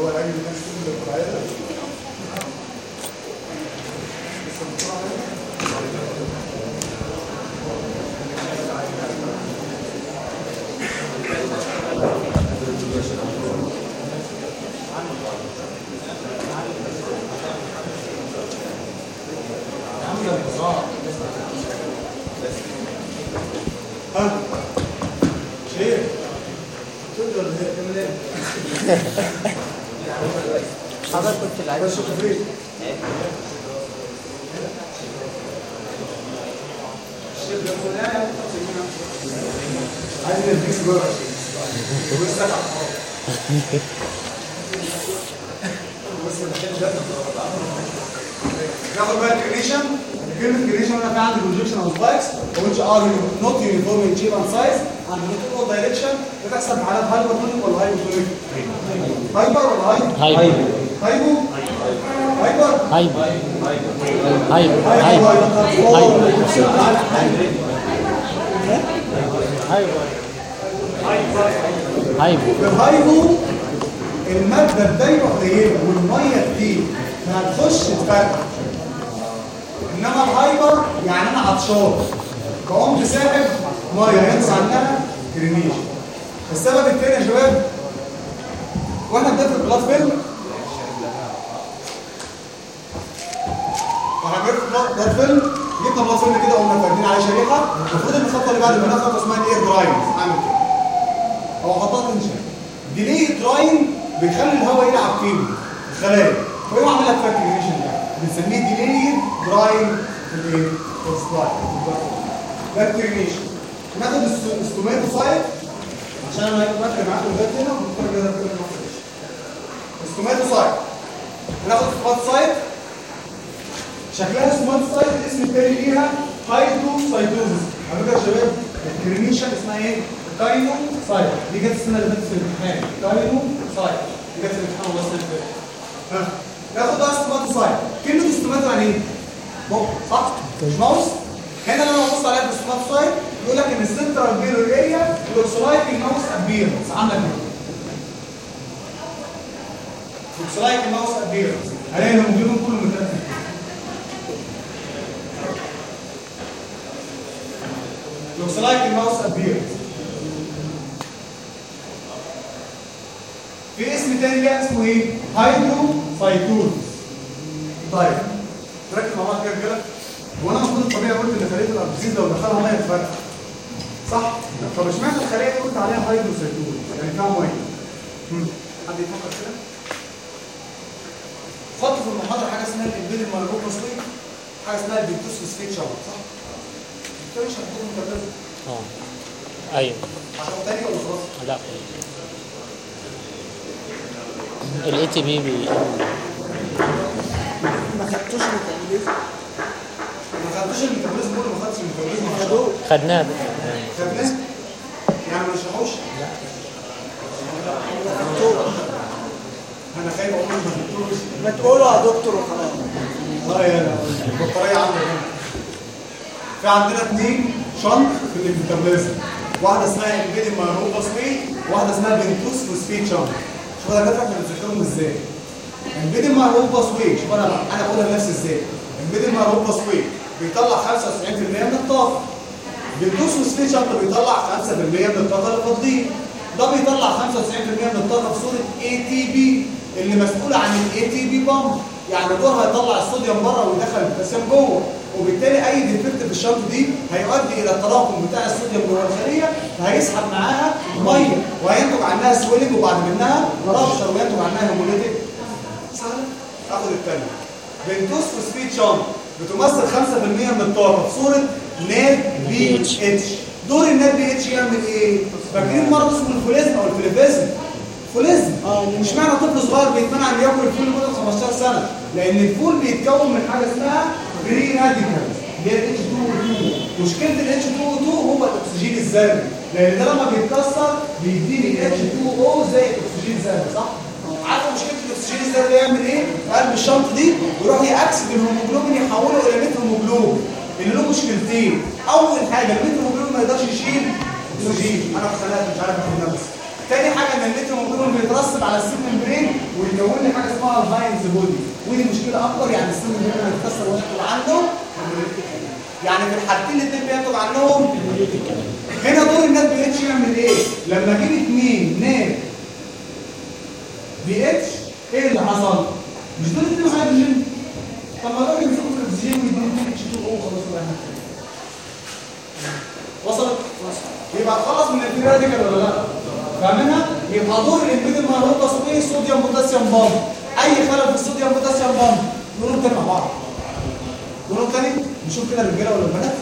B: هو في القرعه ده ده ها شيء تقدر
C: حضرتك كنت العيب
B: بس خفيف عايز نديك سجارة وسكع ناخد بقى الكريشن كلمة كريشن أنا في عندي بروجيكشن أو سبايكس which are not uniform in shape and size and not in all direction بتحصل في حالات hypertonic ولا hypotonic؟ hyper ولا hyper؟
F: hypo
B: hypo؟ hyper؟
F: hypo hypo hypo hypo hypo
B: ال hypo المادة الدايبة قليلة والمية كتير فهتخش تفرقع انما ال hyper يعني أنا عطشان فقمت ساحب ميه ينزل عنها crenation السبب الثاني يا شباب وإحنا بنفرق blood film. وإحنا بنفرق blood film. جبنا blood film كده وقمنا فاردين عليه شريحة. المفروض ان الخطوه اللي بعد منها خطوه اسمها ال air drying. أعمل كده. هو خطوات تنشف delayed drying بيخلي الهواء يلعب فيه الخلايا. فيقوم عامل لك crenation ده بنسميه delayed drying في crenation ناخد ال stomatocyte عشان أنا بفكر معاكم لغايه هنا في المخرج ال stomatocyte هناخد ال stomatocyte شكلها stomatocyte الاسم التاني ليها hydrocytosis. على فكرة يا شباب ال crenation اسمها إيه؟ echino cyte دي جت السنة اللي فاتت في الامتحان. echinocyte دي جت في الامتحان والله السنة اللي فاتت. ها. ناخد بقى stomatocyte كلمة stomato يعني إيه؟ صح؟ مش mouth. هنا لما ابص عليها ال stomatocyte يقول لك إن ال central pallor area looks like ال mouth appearance عامله كده؟ looks like ال mouth appearance هلاقي الهيموجلوبين كله like a mouth appearance في اسم تاني ليها اسمه إيه؟ hydrocytosis طيب ركز مع بعض كده يا رجاله هو أنا المفروض الطبيعي قلت إن خلية ال RBCs لو دخلها مية تفرقع صح؟ طب اشمعنى الخلية دي قلت عليها hydrocytosis يعني فيها مية. حد يفكر كده؟ خدت في المحاضرة حاجة اسمها ال Embden Meyerhof pathway حاجة اسمها البيتوس فوسفيت شاور صح؟ البيتوس هتكون مكرره
F: آه أيوه
B: عشان تاني ولا خلاص؟
F: لا الاي تي بي بي
A: ما خدتوش ميتابوليزم
B: ما خدتوش الميتابوليزم كله ما خدتش الميتابوليزم خدوه
F: خدناه.
B: خدناه؟ يعني ما نشرحوش أنا خايف أقول ما خدتوش.
A: ما تقولوا يا دكتور وخلاص.
B: آه يا لا. البطاريه عندك في عندنا اثنين shunt في ال metabolism واحدة اسمها Embden Meyerhof pathway وواحده اسمها pentose phosphate shunt شوف أنا كاتب إحنا بنذاكرهم إزاي Embden Meyerhof pathway شوف أنا أنا بقولها لنفسي إزاي Embden Meyerhof pathway بيطلع 95% من الطاقة. pentose phosphate shunt بيطلع 5% من الطاقة اللي فاضلين ده بيطلع 95% من الطاقة في صورة ATP اللي مسؤول عن ال ATP pump يعني دوره هيطلع الصوديوم بره ويدخل البوتاسيوم جوه. وبالتالي أي defect في ال shunt دي هيؤدي إلى التراكم بتاع الصوديوم جوه الخليه فهيسحب معاها مية وهينتج عنها swelling وبعد منها rupture وينتج عنها hemolytic سهل اخد الثانية pentose phosphate shunt بتمثل 5% من الطاقة في صورة NADPH دور ال NADPH يعمل إيه؟ فاكرين مرض اسمه ال favism أو ال favism favism. اشمعنى طفل صغير بيتمنع انه ياكل الفول لمدة 15 سنة؟ لأن الفول بيتكون من حاجة اسمها free radical اللي هي ال H2O2 مشكلة ال H2O2 هو الأكسجين الذري. لأن ده لما بيتكسر بيديني اتش 2 أو زي الأكسجين الذري صح؟ عارفه مشكلة الأكسجين الذري يعمل إيه؟ قلب ال shunt دي يروح يأكسد الهيموجلوبين يحوله إلى methemoglobin اللي له مشكلتين. أول حاجة ال methemoglobin ما يقدرش يشيل أكسجين. أنا اتخنقت مش عارف اخد نفس تاني حاجة إن هيموجلوبين بيترسب على ال cell membrane ويكون لي حاجة اسمها ال Heinz body ودي مشكلة أكبر يعني ال cell membrane هيتكسر ويحصل عنده يعني في الحالتين الاثنين بينتج عنهم هنا دور ال NADPH يعمل إيه؟ لما أجيب اثنين NAD بي اتش إيه اللي حصل؟ مش دول اثنين هيدروجين طب ما دول يمسكوا في الاكسجين ويديهم اتش 2 أو خلاص ولا حاجة وصلت؟ يبقى خلص من الفري راديكال ولا لا؟ فاهمينها؟ يبقى دور الامبيدد مايروباس إيه؟ صوديوم بوتاسيوم بامب أي خلل في الصوديوم بوتاسيوم بامب نقولهم تاني مع بعض نقولهم تاني نشوف كده الرجاله ولا البنات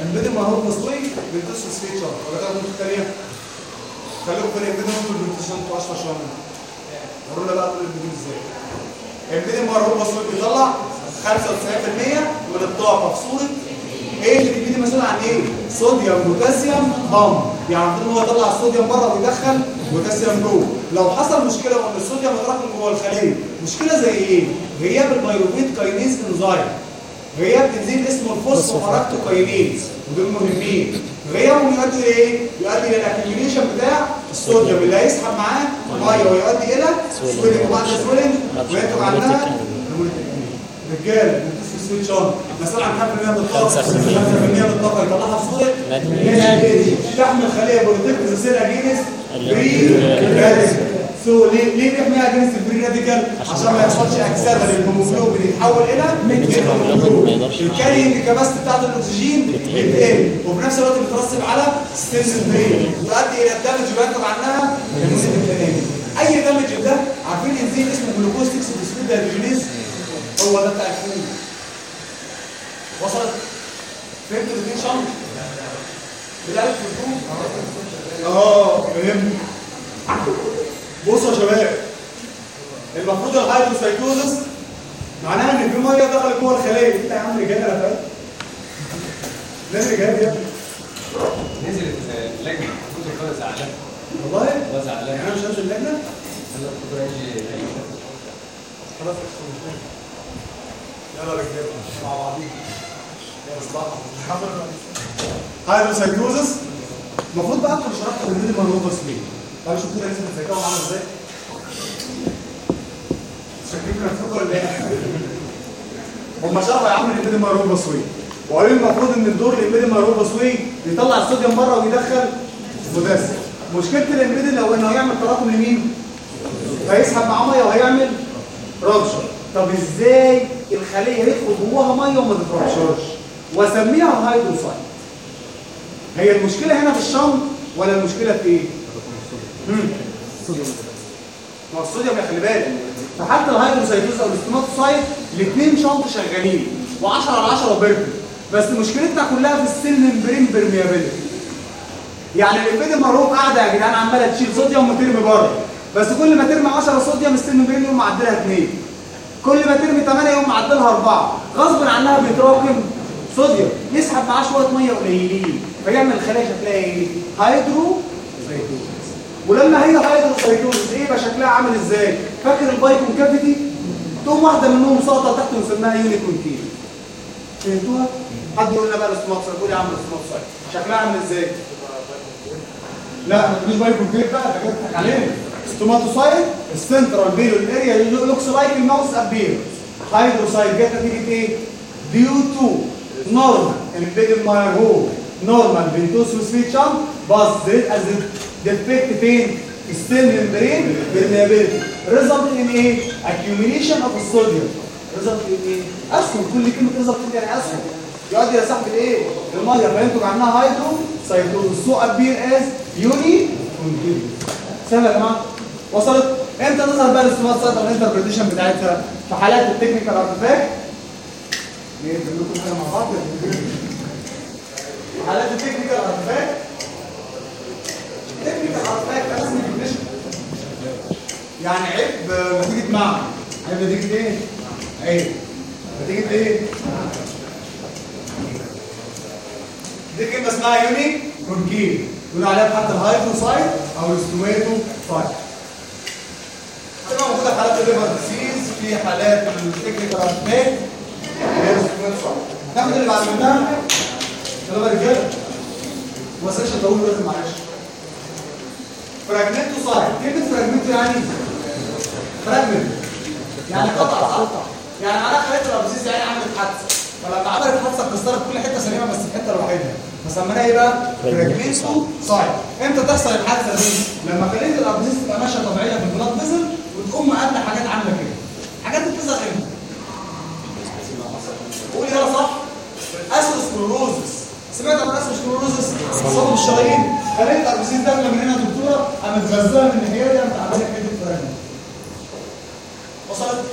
B: الامبيدد مايروباس إيه؟ بيتصل سويتش ولا ده نقطه ثانية خليكم في ال Embden-Meyerhof pathway أنتوا اشطر شوية منها ورونا بقى دول ال Embden إزاي ال Embden-Meyerhof pathway بيطلع 95% من الطاقه في صوره ATP مسؤول عن إيه؟ sodium potassium pump يعني المفروض هو يطلع الصوديوم بره ويدخل بوتاسيوم جوه. لو حصل مشكلة وإن الصوديوم اتراكم جوه الخليه مشكلة زي إيه؟ غياب ال pyruvate kinase enzyme غياب انزيم اسمه ال phosphofructokinase ودول مهمين. غيابهم يؤدي لايه؟ يؤدي للاكيوميليشن بتاع الصوديوم. اللي هيسحب معاه مية ويؤدي إلى سويلنج وبعد سويلنج وينتج عنها رجاله سويتش أون. مسؤول عن كام في المية من الطاقه
F: 5%
B: 5% من الطاقه يطلعها في صوره. تحمل خلية بروتكتيف سيل اجينست
F: اللي هو
B: بري راديكال سو ليه ليه بيحميها اجينست البري راديكال عشان ما يحصلش اكسده للهيموجلوبين يتحول إلى هيموجلوبين. الكارينج كباستي بتاعت الأكسجين بتقل. وفي نفس الوقت بترسب على ستيلز برين تؤدي إلى الدمج وينتج عنها المزيد الكلامي أي دمج ده عارفين إنزيم اسمه جلوكوز 6 فوسفيد هو ده بتاع الفول وصلت فهمتوا الاثنين شنط بالألف والفول آه فهمت. بصوا يا شباب المفروض الهايدروسايتوزس معناها إن في مية دخلت جوه الخليه انت يا عم؟ رجالة يا فاهم ليه رجالة يا ابني.
C: نزلت اللجنة. المفروض القاده زعلان.
B: والله؟
C: والله زعلان.
B: يعني أنا مش هنزل اللجنة؟
C: أنا المفروض أجي
B: خلاص يلا رجالة مع بعضين هايدروسايتوزس المفروض بقى أنتوا شرحتوا الهيد مانوفرز ليه؟ تعالوا شوفوا كده لسه الذكاء عامل إزاي شكلكم نفسكم ولا إيه؟ هم شرحوا يا عم الهيد مانوفرز ليه؟ وقالوا المفروض إن الدور الامبيدد مانوفرز ليه يطلع الصوديوم بره ويدخل بوتاسيوم مشكلة الإمبيدد لو إنه هيعمل تراكم لمين؟ هيسحب معاه مية وهيعمل رابشر طب إزاي الخلية يدخل جواها مية وما تترابشرش واسميها هايدروسايت هي المشكلة هنا في ال shunt ولا المشكلة في إيه؟ مم. ما الصوديوم يا خلي بالك. فحتى ال hydrocytosis أو ال stomatocyte الاثنين shunt شغالين و10 على 10 perfect بس مشكلتنا كلها في ال cell membrane permeability يعني ال Embden معروف قاعدة يا جدعان عمالة تشيل صوديوم وترمي بره. بس كل ما ترمي 10 صوديوم ال cell membrane يقوم معدلها 2 كل ما ترمي 8 يقوم معدلها 4 غصب عنها بيتراكم صوديوم يسحب معاه شوية مية قليلين فيعمل خلايا شكلها إيه؟ hydrocyte ولما هي hydrocyte إيه بقى شكلها عامل إزاي؟ فاكر ال biconcavity؟ تقوم واحدة منهم ساقطة تحت ونسميها uniconcave فهمتوها؟ حد يقول لنا بقى ال stomatocyte قول يا عم ال stomatocyte شكلها عامل إزاي؟ لا ما تقوليش biconcave بقى ده بضحك علينا stomatocyte ال central pallor area looks like ال mouth appearance hydrocyte جت نتيجه إيه؟ due to normal Embden-Meyerhof normal pentose shunt but there as a defect فين cell membrane permeability result in a accumulation of sodium. Result in a اسهم كل كلمه result in يعني اسهم يؤدي يا صاحبي الايه الميه فينتج عنها هايدرو سيتوز سو ابير اس يوني سهله يا جماعة وصلت إمتى تظهر بقى ال stomatocyte ال interpretation بتاعتها في حالات ال technical artifact حالات ال technical artifact technical artifact لازم definition يعني عيب نتيجة معنى عيب نتيجة إيه؟ عيب. نتيجة إيه؟ دي كلمة اسمها uni concave يقول عليها حتى ال hydrocyte أو ال stomatocyte هتبقى موجودة في حالات ال liver disease في حالات ال technical artifact ال stomatocyte ناخد اللي منها يلا يا رجاله ما سيبش طويل لازم معلش fragmentocyte كلمه fragmento يعني fragment يعني قطع قطع يعني معناها خليه ال RBCs يعني عملت حادثه فلما عملت حادثه اتكسرت كل حتة سليمه بس في حتة لوحدها فسميناها إيه بقى؟ fragmento cyte إمتى تحصل الحادثه دي؟ لما خليه ال RBCs تبقى ماشيه طبيعيه في ال blood vessel وتقوم مقابله حاجات عامله كده حاجات بتظهر إمتى؟ قول يلا صح atherosclerosis سمعت عن atherosclerosis تصلب الشرايين. خليه ال RBCs ده من هنا دكتورة؟ قامت غزاها من الناحيه دي قامت عامله كده fragment وصلت؟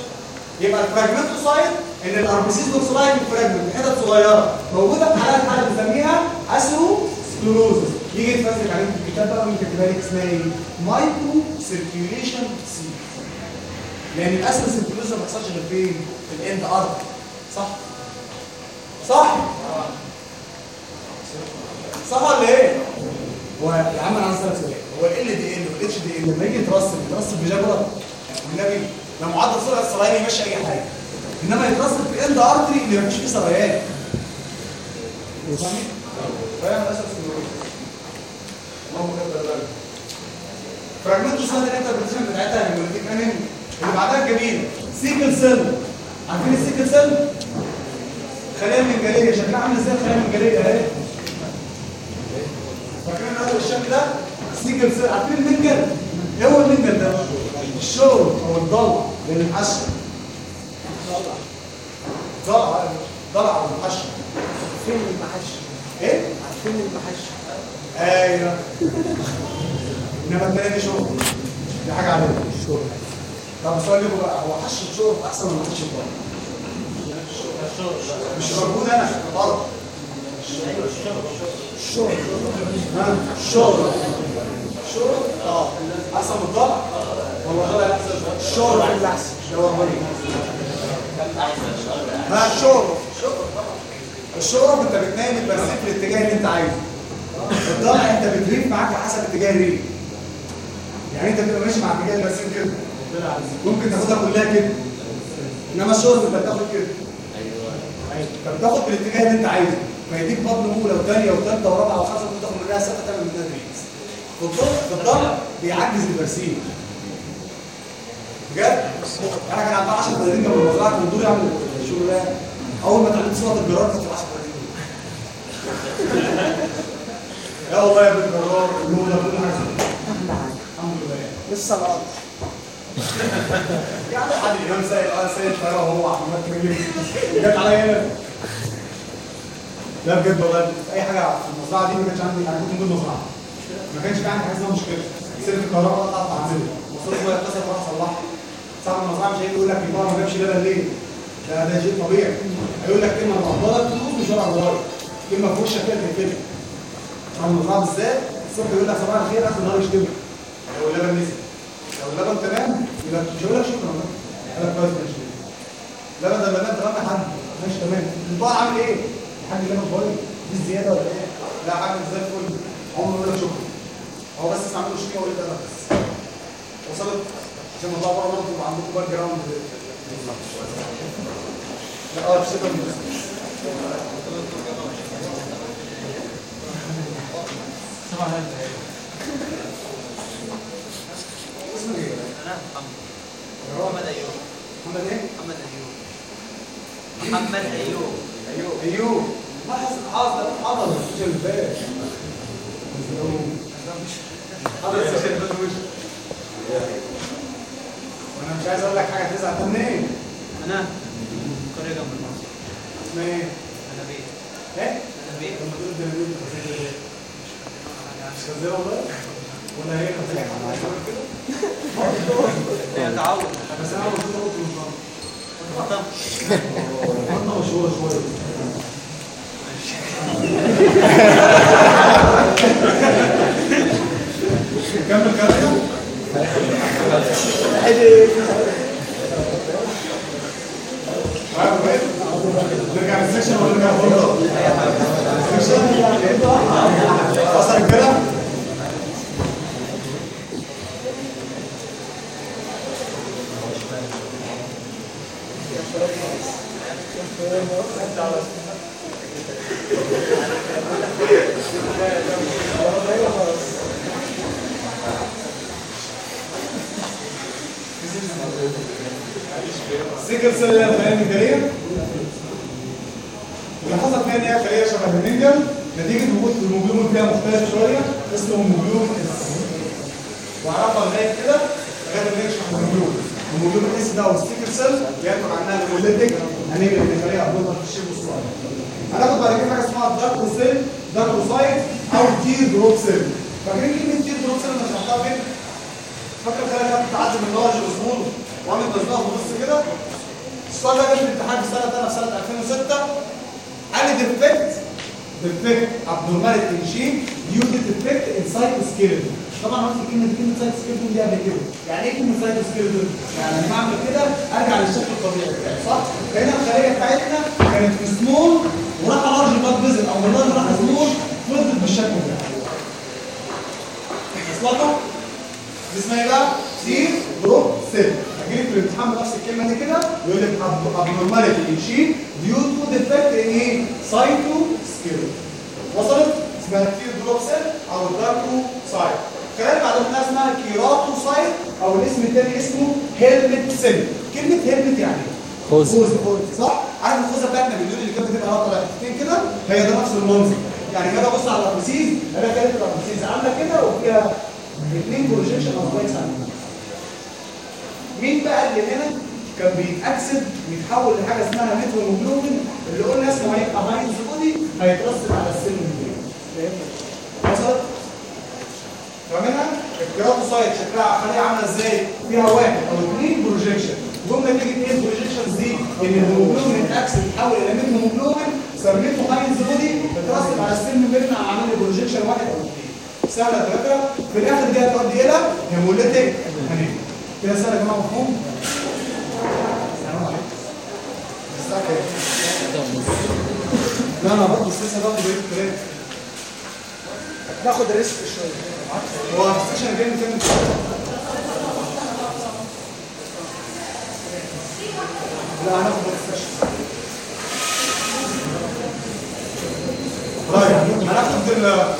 B: يبقى ال fragmentocyte إن ال RBCs looks like fragment حتت صغيرة. موجودة في حالات حالة بنسميها atherosclerosis يجي يتفسر عليك في الكتاب بقى وانت كاتبها لك اسمها إيه؟ microcirculation سي. لأن ال atherosclerosis ما بيحصلش غير فين؟ في ال end artery. صح؟ صح؟ صح ولا إيه؟ هو يا عم أنا عايز أسألك سؤال. هو ال LDL وال HDL لما يجي يترسب يترسب بجبرة والنبي ده معدل سرعه السريان يمشي أي حاجة. إنما يترسب في end artery اللي مفيش فيه سريان فاهمين؟ فاهم أساس اللهم كبر ذلك. fragment اللي أنت بتسمع بتاعتها اللي بعدها الجميله sickle cell عارفين ال sickle cell خلايا منجليه شكلها عامل إزاي؟ الخلايا المنجليه أهي. فاكرين هذا الشكل ده؟ سيكل سيل عارفين المنجل؟ إيه هو المنجل ده؟ الشغل أو الضلع بين الحشو ضلع ضلع الحشو
A: فين المحش
B: إيه؟
A: فين المحش
B: أيوه. إنما التاني شغل دي حاجة
A: الشغل
B: طب بقى هو حش الشغل أحسن ولا حش الضلع. مش موجود أنا غلط
A: الشغل
B: الشغل الشغل آه احسن من الضلع ولا الضلع احسن
A: الشغل اللي احسن
B: هو ها الشغل الشغل انت بتنام البرسيم في الاتجاه اللي انت عايزه الضلع انت بتريف معاك حسب اتجاه الريف يعني انت بتبقى ماشي مع اتجاه البرسيم كده ممكن تاخدها كلها كده انما الشغل انت بتاخد كده انت بتاخد بالاتجاه اللي انت عايزه. فيديك بطن اولى وثانيه وثالثه ورابعة وخمسة ممكن تاخد منها سته تعمل منها دريس في الضلع بيعجز البرسيم. بجد؟ أنا كان عندي 10 30 جنب المزرعه كان دوري اعمل الشغل ده. أول ما اتعلمت صورة الجرار كانت 10 30 يا والله يا ابن الجرار اللون ده كل حاجة الحمد لله.
A: لسه الأرض
B: يعني آه لا بجد والله في اي حاجة في المزرعه دي ما كانش عندي أنا كنت مدير مزرعه ما كانش في عندي حاجة اسمها مشكله سلك الكهرباء قطع بعمله وصلت ميه اتكسر بروح اصلحها صاحب المزرعه مش هيجي يقول لك البقره ما جابش لبن ليه؟ ده ده شيء طبيعي هيقول لك كلمه مقبله تدوس بشرع صغير كلمه في وشك كده تقفلك صاحب المزرعه بالذات الصبح يقول لك صباح الخير اخر النهار يشتمك لو اللبن نزل اللبن تمام يبقى لك شكرا لك كويس ماشي. لبن ده بنات تغنى حد. ماشي تمام. البقر عامل إيه؟ الحاج لبن بايظ دي زيادة ولا إيه؟ لا حاجة زي الفل. عمره لك شكرا. هو بس اسمع منه شتيمه ويقول لك أنا بس. وصلت؟ عشان الموضوع بره برضه يبقى عندكم باك جراوند. لا آه في شكرا. اسمه
C: أنا محمد.
B: محمد
C: أيوب.
B: محمد إيه؟
C: محمد أيوب. محمد
B: أيوب. أيوب. أيوب. حصل حاضر حاضر. مش الباب السيشن ده مش وأنا مش عايز أقول لك حاجة تزعل طب منين؟
C: أنا قرية جنب مصر
B: اسمها إيه؟
C: أنا بيت.
B: إيه؟
C: أنا بيت.
B: لما تقول ده؟ مش خزيره والله؟ ولا هي كده؟
C: تعود
B: بس أنا له
C: فاطمه
B: انت مشهوره شوية كمل كلامك نرجع للسكشن ولا نرجع بره؟ السكشن وصل sickle cell اللي اللي حصل فيها إن هي خليه شبه المنجل نتيجة وجود الهيموجلوبين فيها مختلف شوية. اسمه هيموجلوبين S وعرفها لغاية كده لغاية ما نشرح الهيموجلوبين الهيموجلوبين S ده وال sickle cell بينتج عنها ال hemolytic اللي خليه ابيضه في ال shape الصغير هناخد بعد كده حاجة اسمها dacryo cell dacryocyte أو tear drop cell فاكرين كلمة tear drop cell اللي شرحتها فين؟ فاكر الخلايا كانت بتعدي من large ل small وعامل مزنقه في النص كده؟ السؤال ده جه في الامتحان في سنه أنا في سنة 2006 قال لي defect defect due to defect in cytoskeleton طبعا قلت كلمة كلمة cytoskeleton دي قبل كده. يعني إيه كلمة cytoskeleton يعني لما أعمل كده أرجع للشكل الطبيعي بتاعي صح؟ فهنا الخلية بتاعتنا كانت في small وراح large blood vessel أو من large راح small فضلت بالشكل ده. وصلته دي اسمها إيه بقى؟ tear drop cell هجيلك في الامتحان بنفس الكلمة دي كده يقول لك abnormality in gene due to defect in إيه؟ cytoskeleton وصلت؟ اسمها tear drop cell أو dacryocyte كمان بعد كده اسمها keratocyte أو الاسم الثاني اسمه helmet cell كلمة helmet يعني.
F: خوذة.
B: خوذة صح؟ عارف الخوذة بتاعتنا باللون اللي كانت بتبقى نقطه الاثنين كده؟ هي ده نفس المنظر. يعني كده بص على ال RBCs أنا كانت ال RBCs عاملة كده وفيها اثنين projection of lights مين بقى اللي هنا كان بيتاكسد ويتحول لحاجة اسمها methemoglobin اللي قلنا اسمه هيبقى Heinz body هيترسب على السن الجديد وصلت؟ فاهمينها ال keratocyte شكلها خلية عاملة إزاي؟ فيها واحد أو اثنين projection جم نتيجه إيه ال projections دي إن الهيموجلوبين اتاكسد يتحول إلى methemoglobin سميته Heinz body بترسب على ال cell membrane عامل projection واحد أو اثنين سهله دكاتره في الآخر دي هتؤدي إلى hemolytic كده سهله يا جماعة مفهوم؟ لا أنا برضه لسه باخد الكلام
A: ناخد rest شوية.
B: هو ال session جاي نكمل لا هناخد ال session. طيب هناخد ال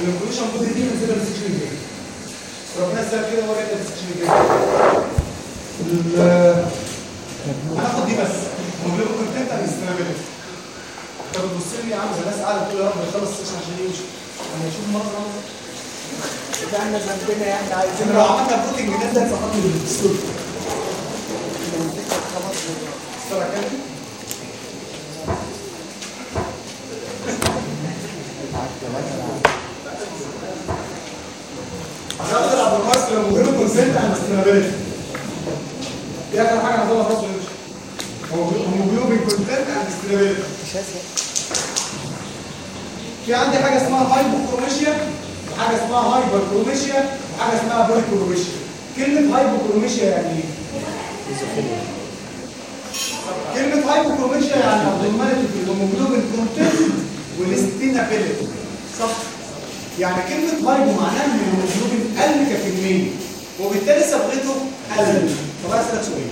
B: ال inclusion body دي ننزلها ال session الجاي. ربنا يسهل كده هو جاي ال session الجاي. ال- هناخد دي بس. ونجيب content and stainability طب بص لي يا عم ده الناس قاعدة تقول يا رب يخلص ال session عشان يمشي. أنا أشوف مرة
A: ده إحنا ذنبنا يعني عايزين
B: لو عملنا بروتين جديد ده هتسقطني بالدستور السنة كام عشان تلعب بالمايك لما مجرد كونسنت عن الاستنابيلتي دي آخر حاجة هناخدها يمشي في عندي حاجة اسمها hypochromasia وحاجه اسمها hyperchromasia وحاجه اسمها polychromasia كلمة hypochromasia يعني إيه؟ كلمة hypochromasia يعني abnormality في الهيموجلوبين content وال stainability صح. يعني كلمة hypo معناها إن الهيموجلوبين قل ككميه وبالتالي صبغته قل طب أسألك سؤال.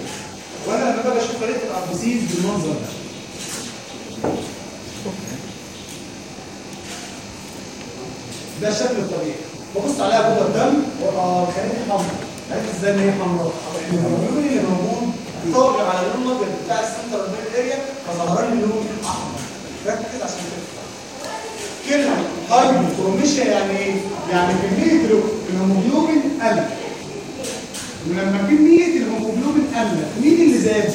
B: وأنا لما باجي أشوف طريقة ال RBCs بالمنظر ده. ده الشكل الطبيعي ببص عليها جوه الدم آه خليتي حمراء. عرفت إزاي إن هي حمراء؟ الهيموجلوبين اللي موجود طاغي على اللون الابيض بتاع ال central pale area فظهر لي اللون الاحمر ركز عشان كده كلمة hypochromasia يعني إيه؟ يعني كميه الهيموجلوبين قل ولما كميه الهيموجلوبين قل مين اللي زاد؟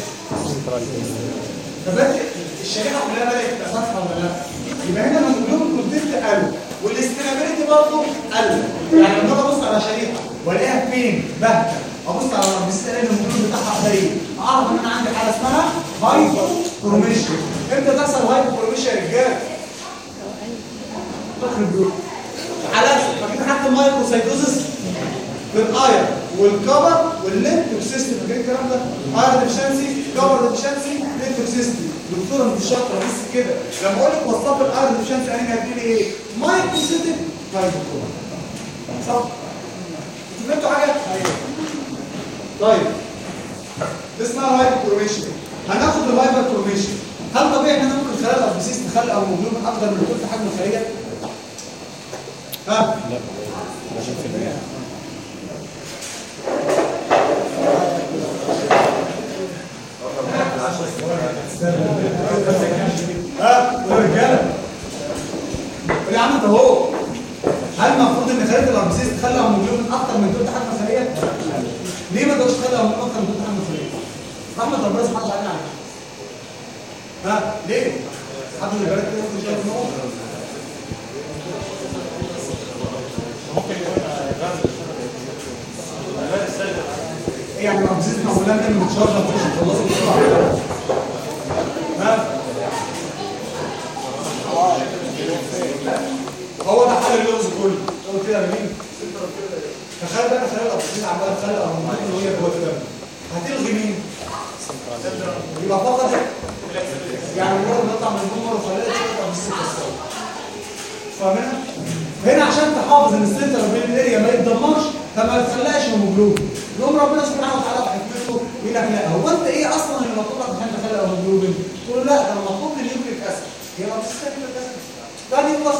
B: فبدأ الشريحة كلها بدأت تبقى فاتحه ولا لأ؟ يبقى هنا الهيموجلوبين content قل وال stainability برضه قل يعني لما أبص على شريحة وألاقيها فين؟ باهته أبص على ال RBCs الهيموجلوبين بتاعها قليل. أعرف إن أنا عندي حالة اسمها hypochromasia إمتى تحصل hypochromasia يا رجاله؟ حالات فاكرين حتى المايكروسايتوزس بالاير والكفر واللينك سيستم فاكرين الكلام ده. iron deficiency copper deficiency لينك سيستم دكتوره مش شاطرة بس كده. لما أقول لك وصفت الايرن ديفشنسي يعني هتجيلي إيه؟ مايكروسيتيك فايبر صح؟ فهمتوا حاجة؟ طيب. ده اسمها هايبر كورميشن هناخد الهايبر كورميشن هل طبيعي إن أنا ممكن خلال الابسيس نخلق أو هيموجلوبين اكبر من كل حجم الخليه ها؟ لا 20% ها ورجاله يا عم انت اهو هل المفروض إن خليه الارمسيس تخلى هرمونيون أكتر من دول تحت مخليه؟ ليه ما تقدرش تخلى هرمونيون أكتر من دول تحت مخليه؟ رحمة ربنا سبحانه وتعالى عليك ها ليه؟ حد اللي البنات كده ممكن شايف إن هو ممكن يعني انت اللي متشرف مش خلاص بسرعة ها؟ هو ده حل اللغز كله. قلت كده مين تخيل بقى خلال الابزيت عماله تخلق هرمونات وهي جوه الدم هتلغي مين؟ يبقى فقط يعني مجرد ما يطلع من الجمر وخلال تبقى بالست الصوت فاهمين؟ هنا عشان تحافظ إن السنتر بين الاريا ما يتدمرش فما تخلقش هيموجلوبين يقوم ربنا سبحانه وتعالى بحكمته يقول لك لا هو أنت إيه أصلا اللي مطلوب لك عشان تخلق هيموجلوبين تقول لا ده مطلوب لي nucleic acid هي ما بتستخدم ال acid ثاني بس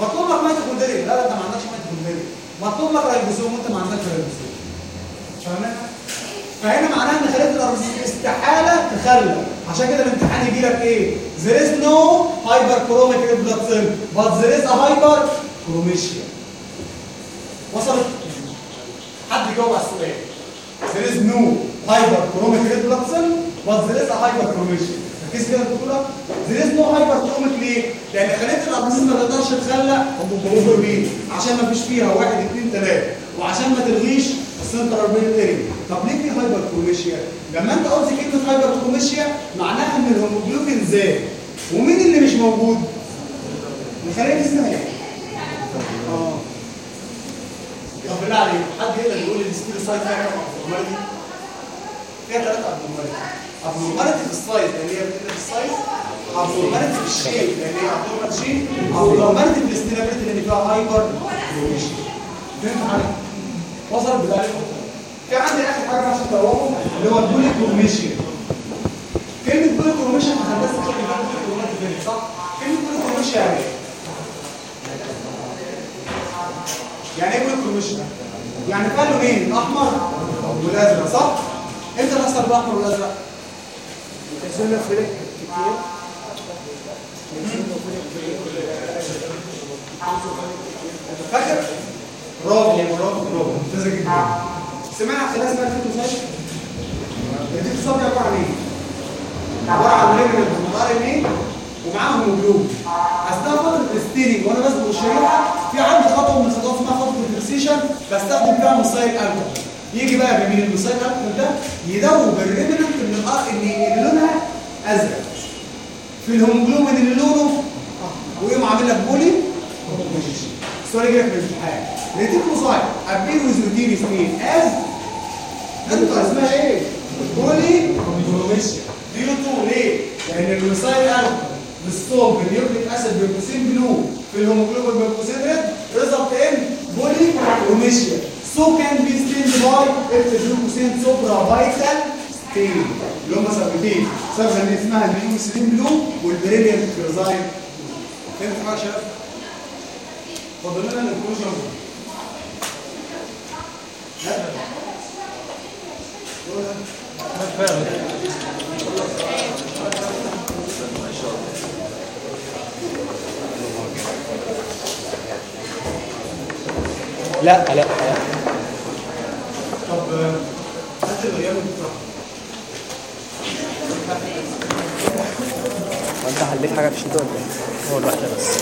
B: مطلوب لك ميتوكوندريا لا لا ده ما عندكش ميتوكوندريا مطلوب لك رايبوزوم وأنت ما عندكش رايبوزوم فاهمين فهنا معناها إن خليه ال RBCs استحالة تخلق عشان كده الامتحان يجي لك إيه؟ There is no hyperchromic red blood cell but there is a hyperchromasia وصلت؟ السؤال there is no hyperchromic red blood cell but there is a hyperchromasia ركز كده الدكتوره there is no hyperchromic ليه؟ لأن خلية ال RBCs ما تقدرش تخلق هيموجلوبين عشان ما فيش فيها واحد اثنين ثلاثة وعشان ما تلغيش ال central pale area طب ليه في hyperchromasia؟ لما انت قلت كلمة hyperchromasia معناها إن الهيموجلوبين زاد ومين اللي مش موجود؟ الخليه دي اسمها إيه؟ آه طب بالله عليك حد يقدر يقول لي ال spherocyte فيها كام abnormality؟ فيها ثلاثة abnormality abnormality في ال size اللي هي في ال size abnormality في ال shape اللي هي abnormal shape abnormality في ال stainability اللي فيها hyperchromasia فهمت حضرتك؟ وصلت بالله عليكم؟ في عندي آخر حاجة عشان تدوروا اللي هو ال polychromasia كلمة polychromasia في هندسة كده polychromasia صح؟ كلمة polychromasia يعني إيه؟ يعني إيه polychromasia؟ يعني فيها لونين الأحمر والأزرق صح؟ إمتى نحصل
A: بالأحمر والأزرق؟
B: فاكر؟ برافو برافو برافو ممتازه جدا سمعنا خلاص اسمها الفيتوسايت الفيتوسايت عبارة عن إيه؟ عبارة عن ليجمنت وار ان إيه ومعاهم هيموجلوبين اثناء فتره الستيرنج. وأنا بسبق الشريحه في عندي خطوة من الخطوات اسمها خطوة الفيكسيشن بستخدم فيها مصايل الكحول يجي بقى جميل المصايل الكحول ده يدوب الريمننت اللي اللي لونها أزرق. في الهيموجلوبين اللي لونه ويقوم عامل لك بولي السؤال يجي لك في الامتحان. ريتيكوسايت ابين ويز روتين سمين از انت اسمها إيه؟ بولي كروميشيا دي تو ليه؟ لأن الميثايل الكحول بالصوب بالنيوكليك اسيد بالكوسين بلو في الهيموجلوبين بالكوسين ريد ريزلت ان بولي كروميشيا سو كان بي ستيند باي اف جلوكوسين سوبرا فايتال ستين اللي هم ثابتين. سبب ان اسمها النيوكليك بلو والبريليانت كريزاين فهمت حاجة يا شباب؟ فاضل لنا الانكلوجن
F: لا لا. لا
B: طب هات الغياب بتاعه
F: انت حليت حاجة في الشتاء ولا إيه؟ هو الوقت بس.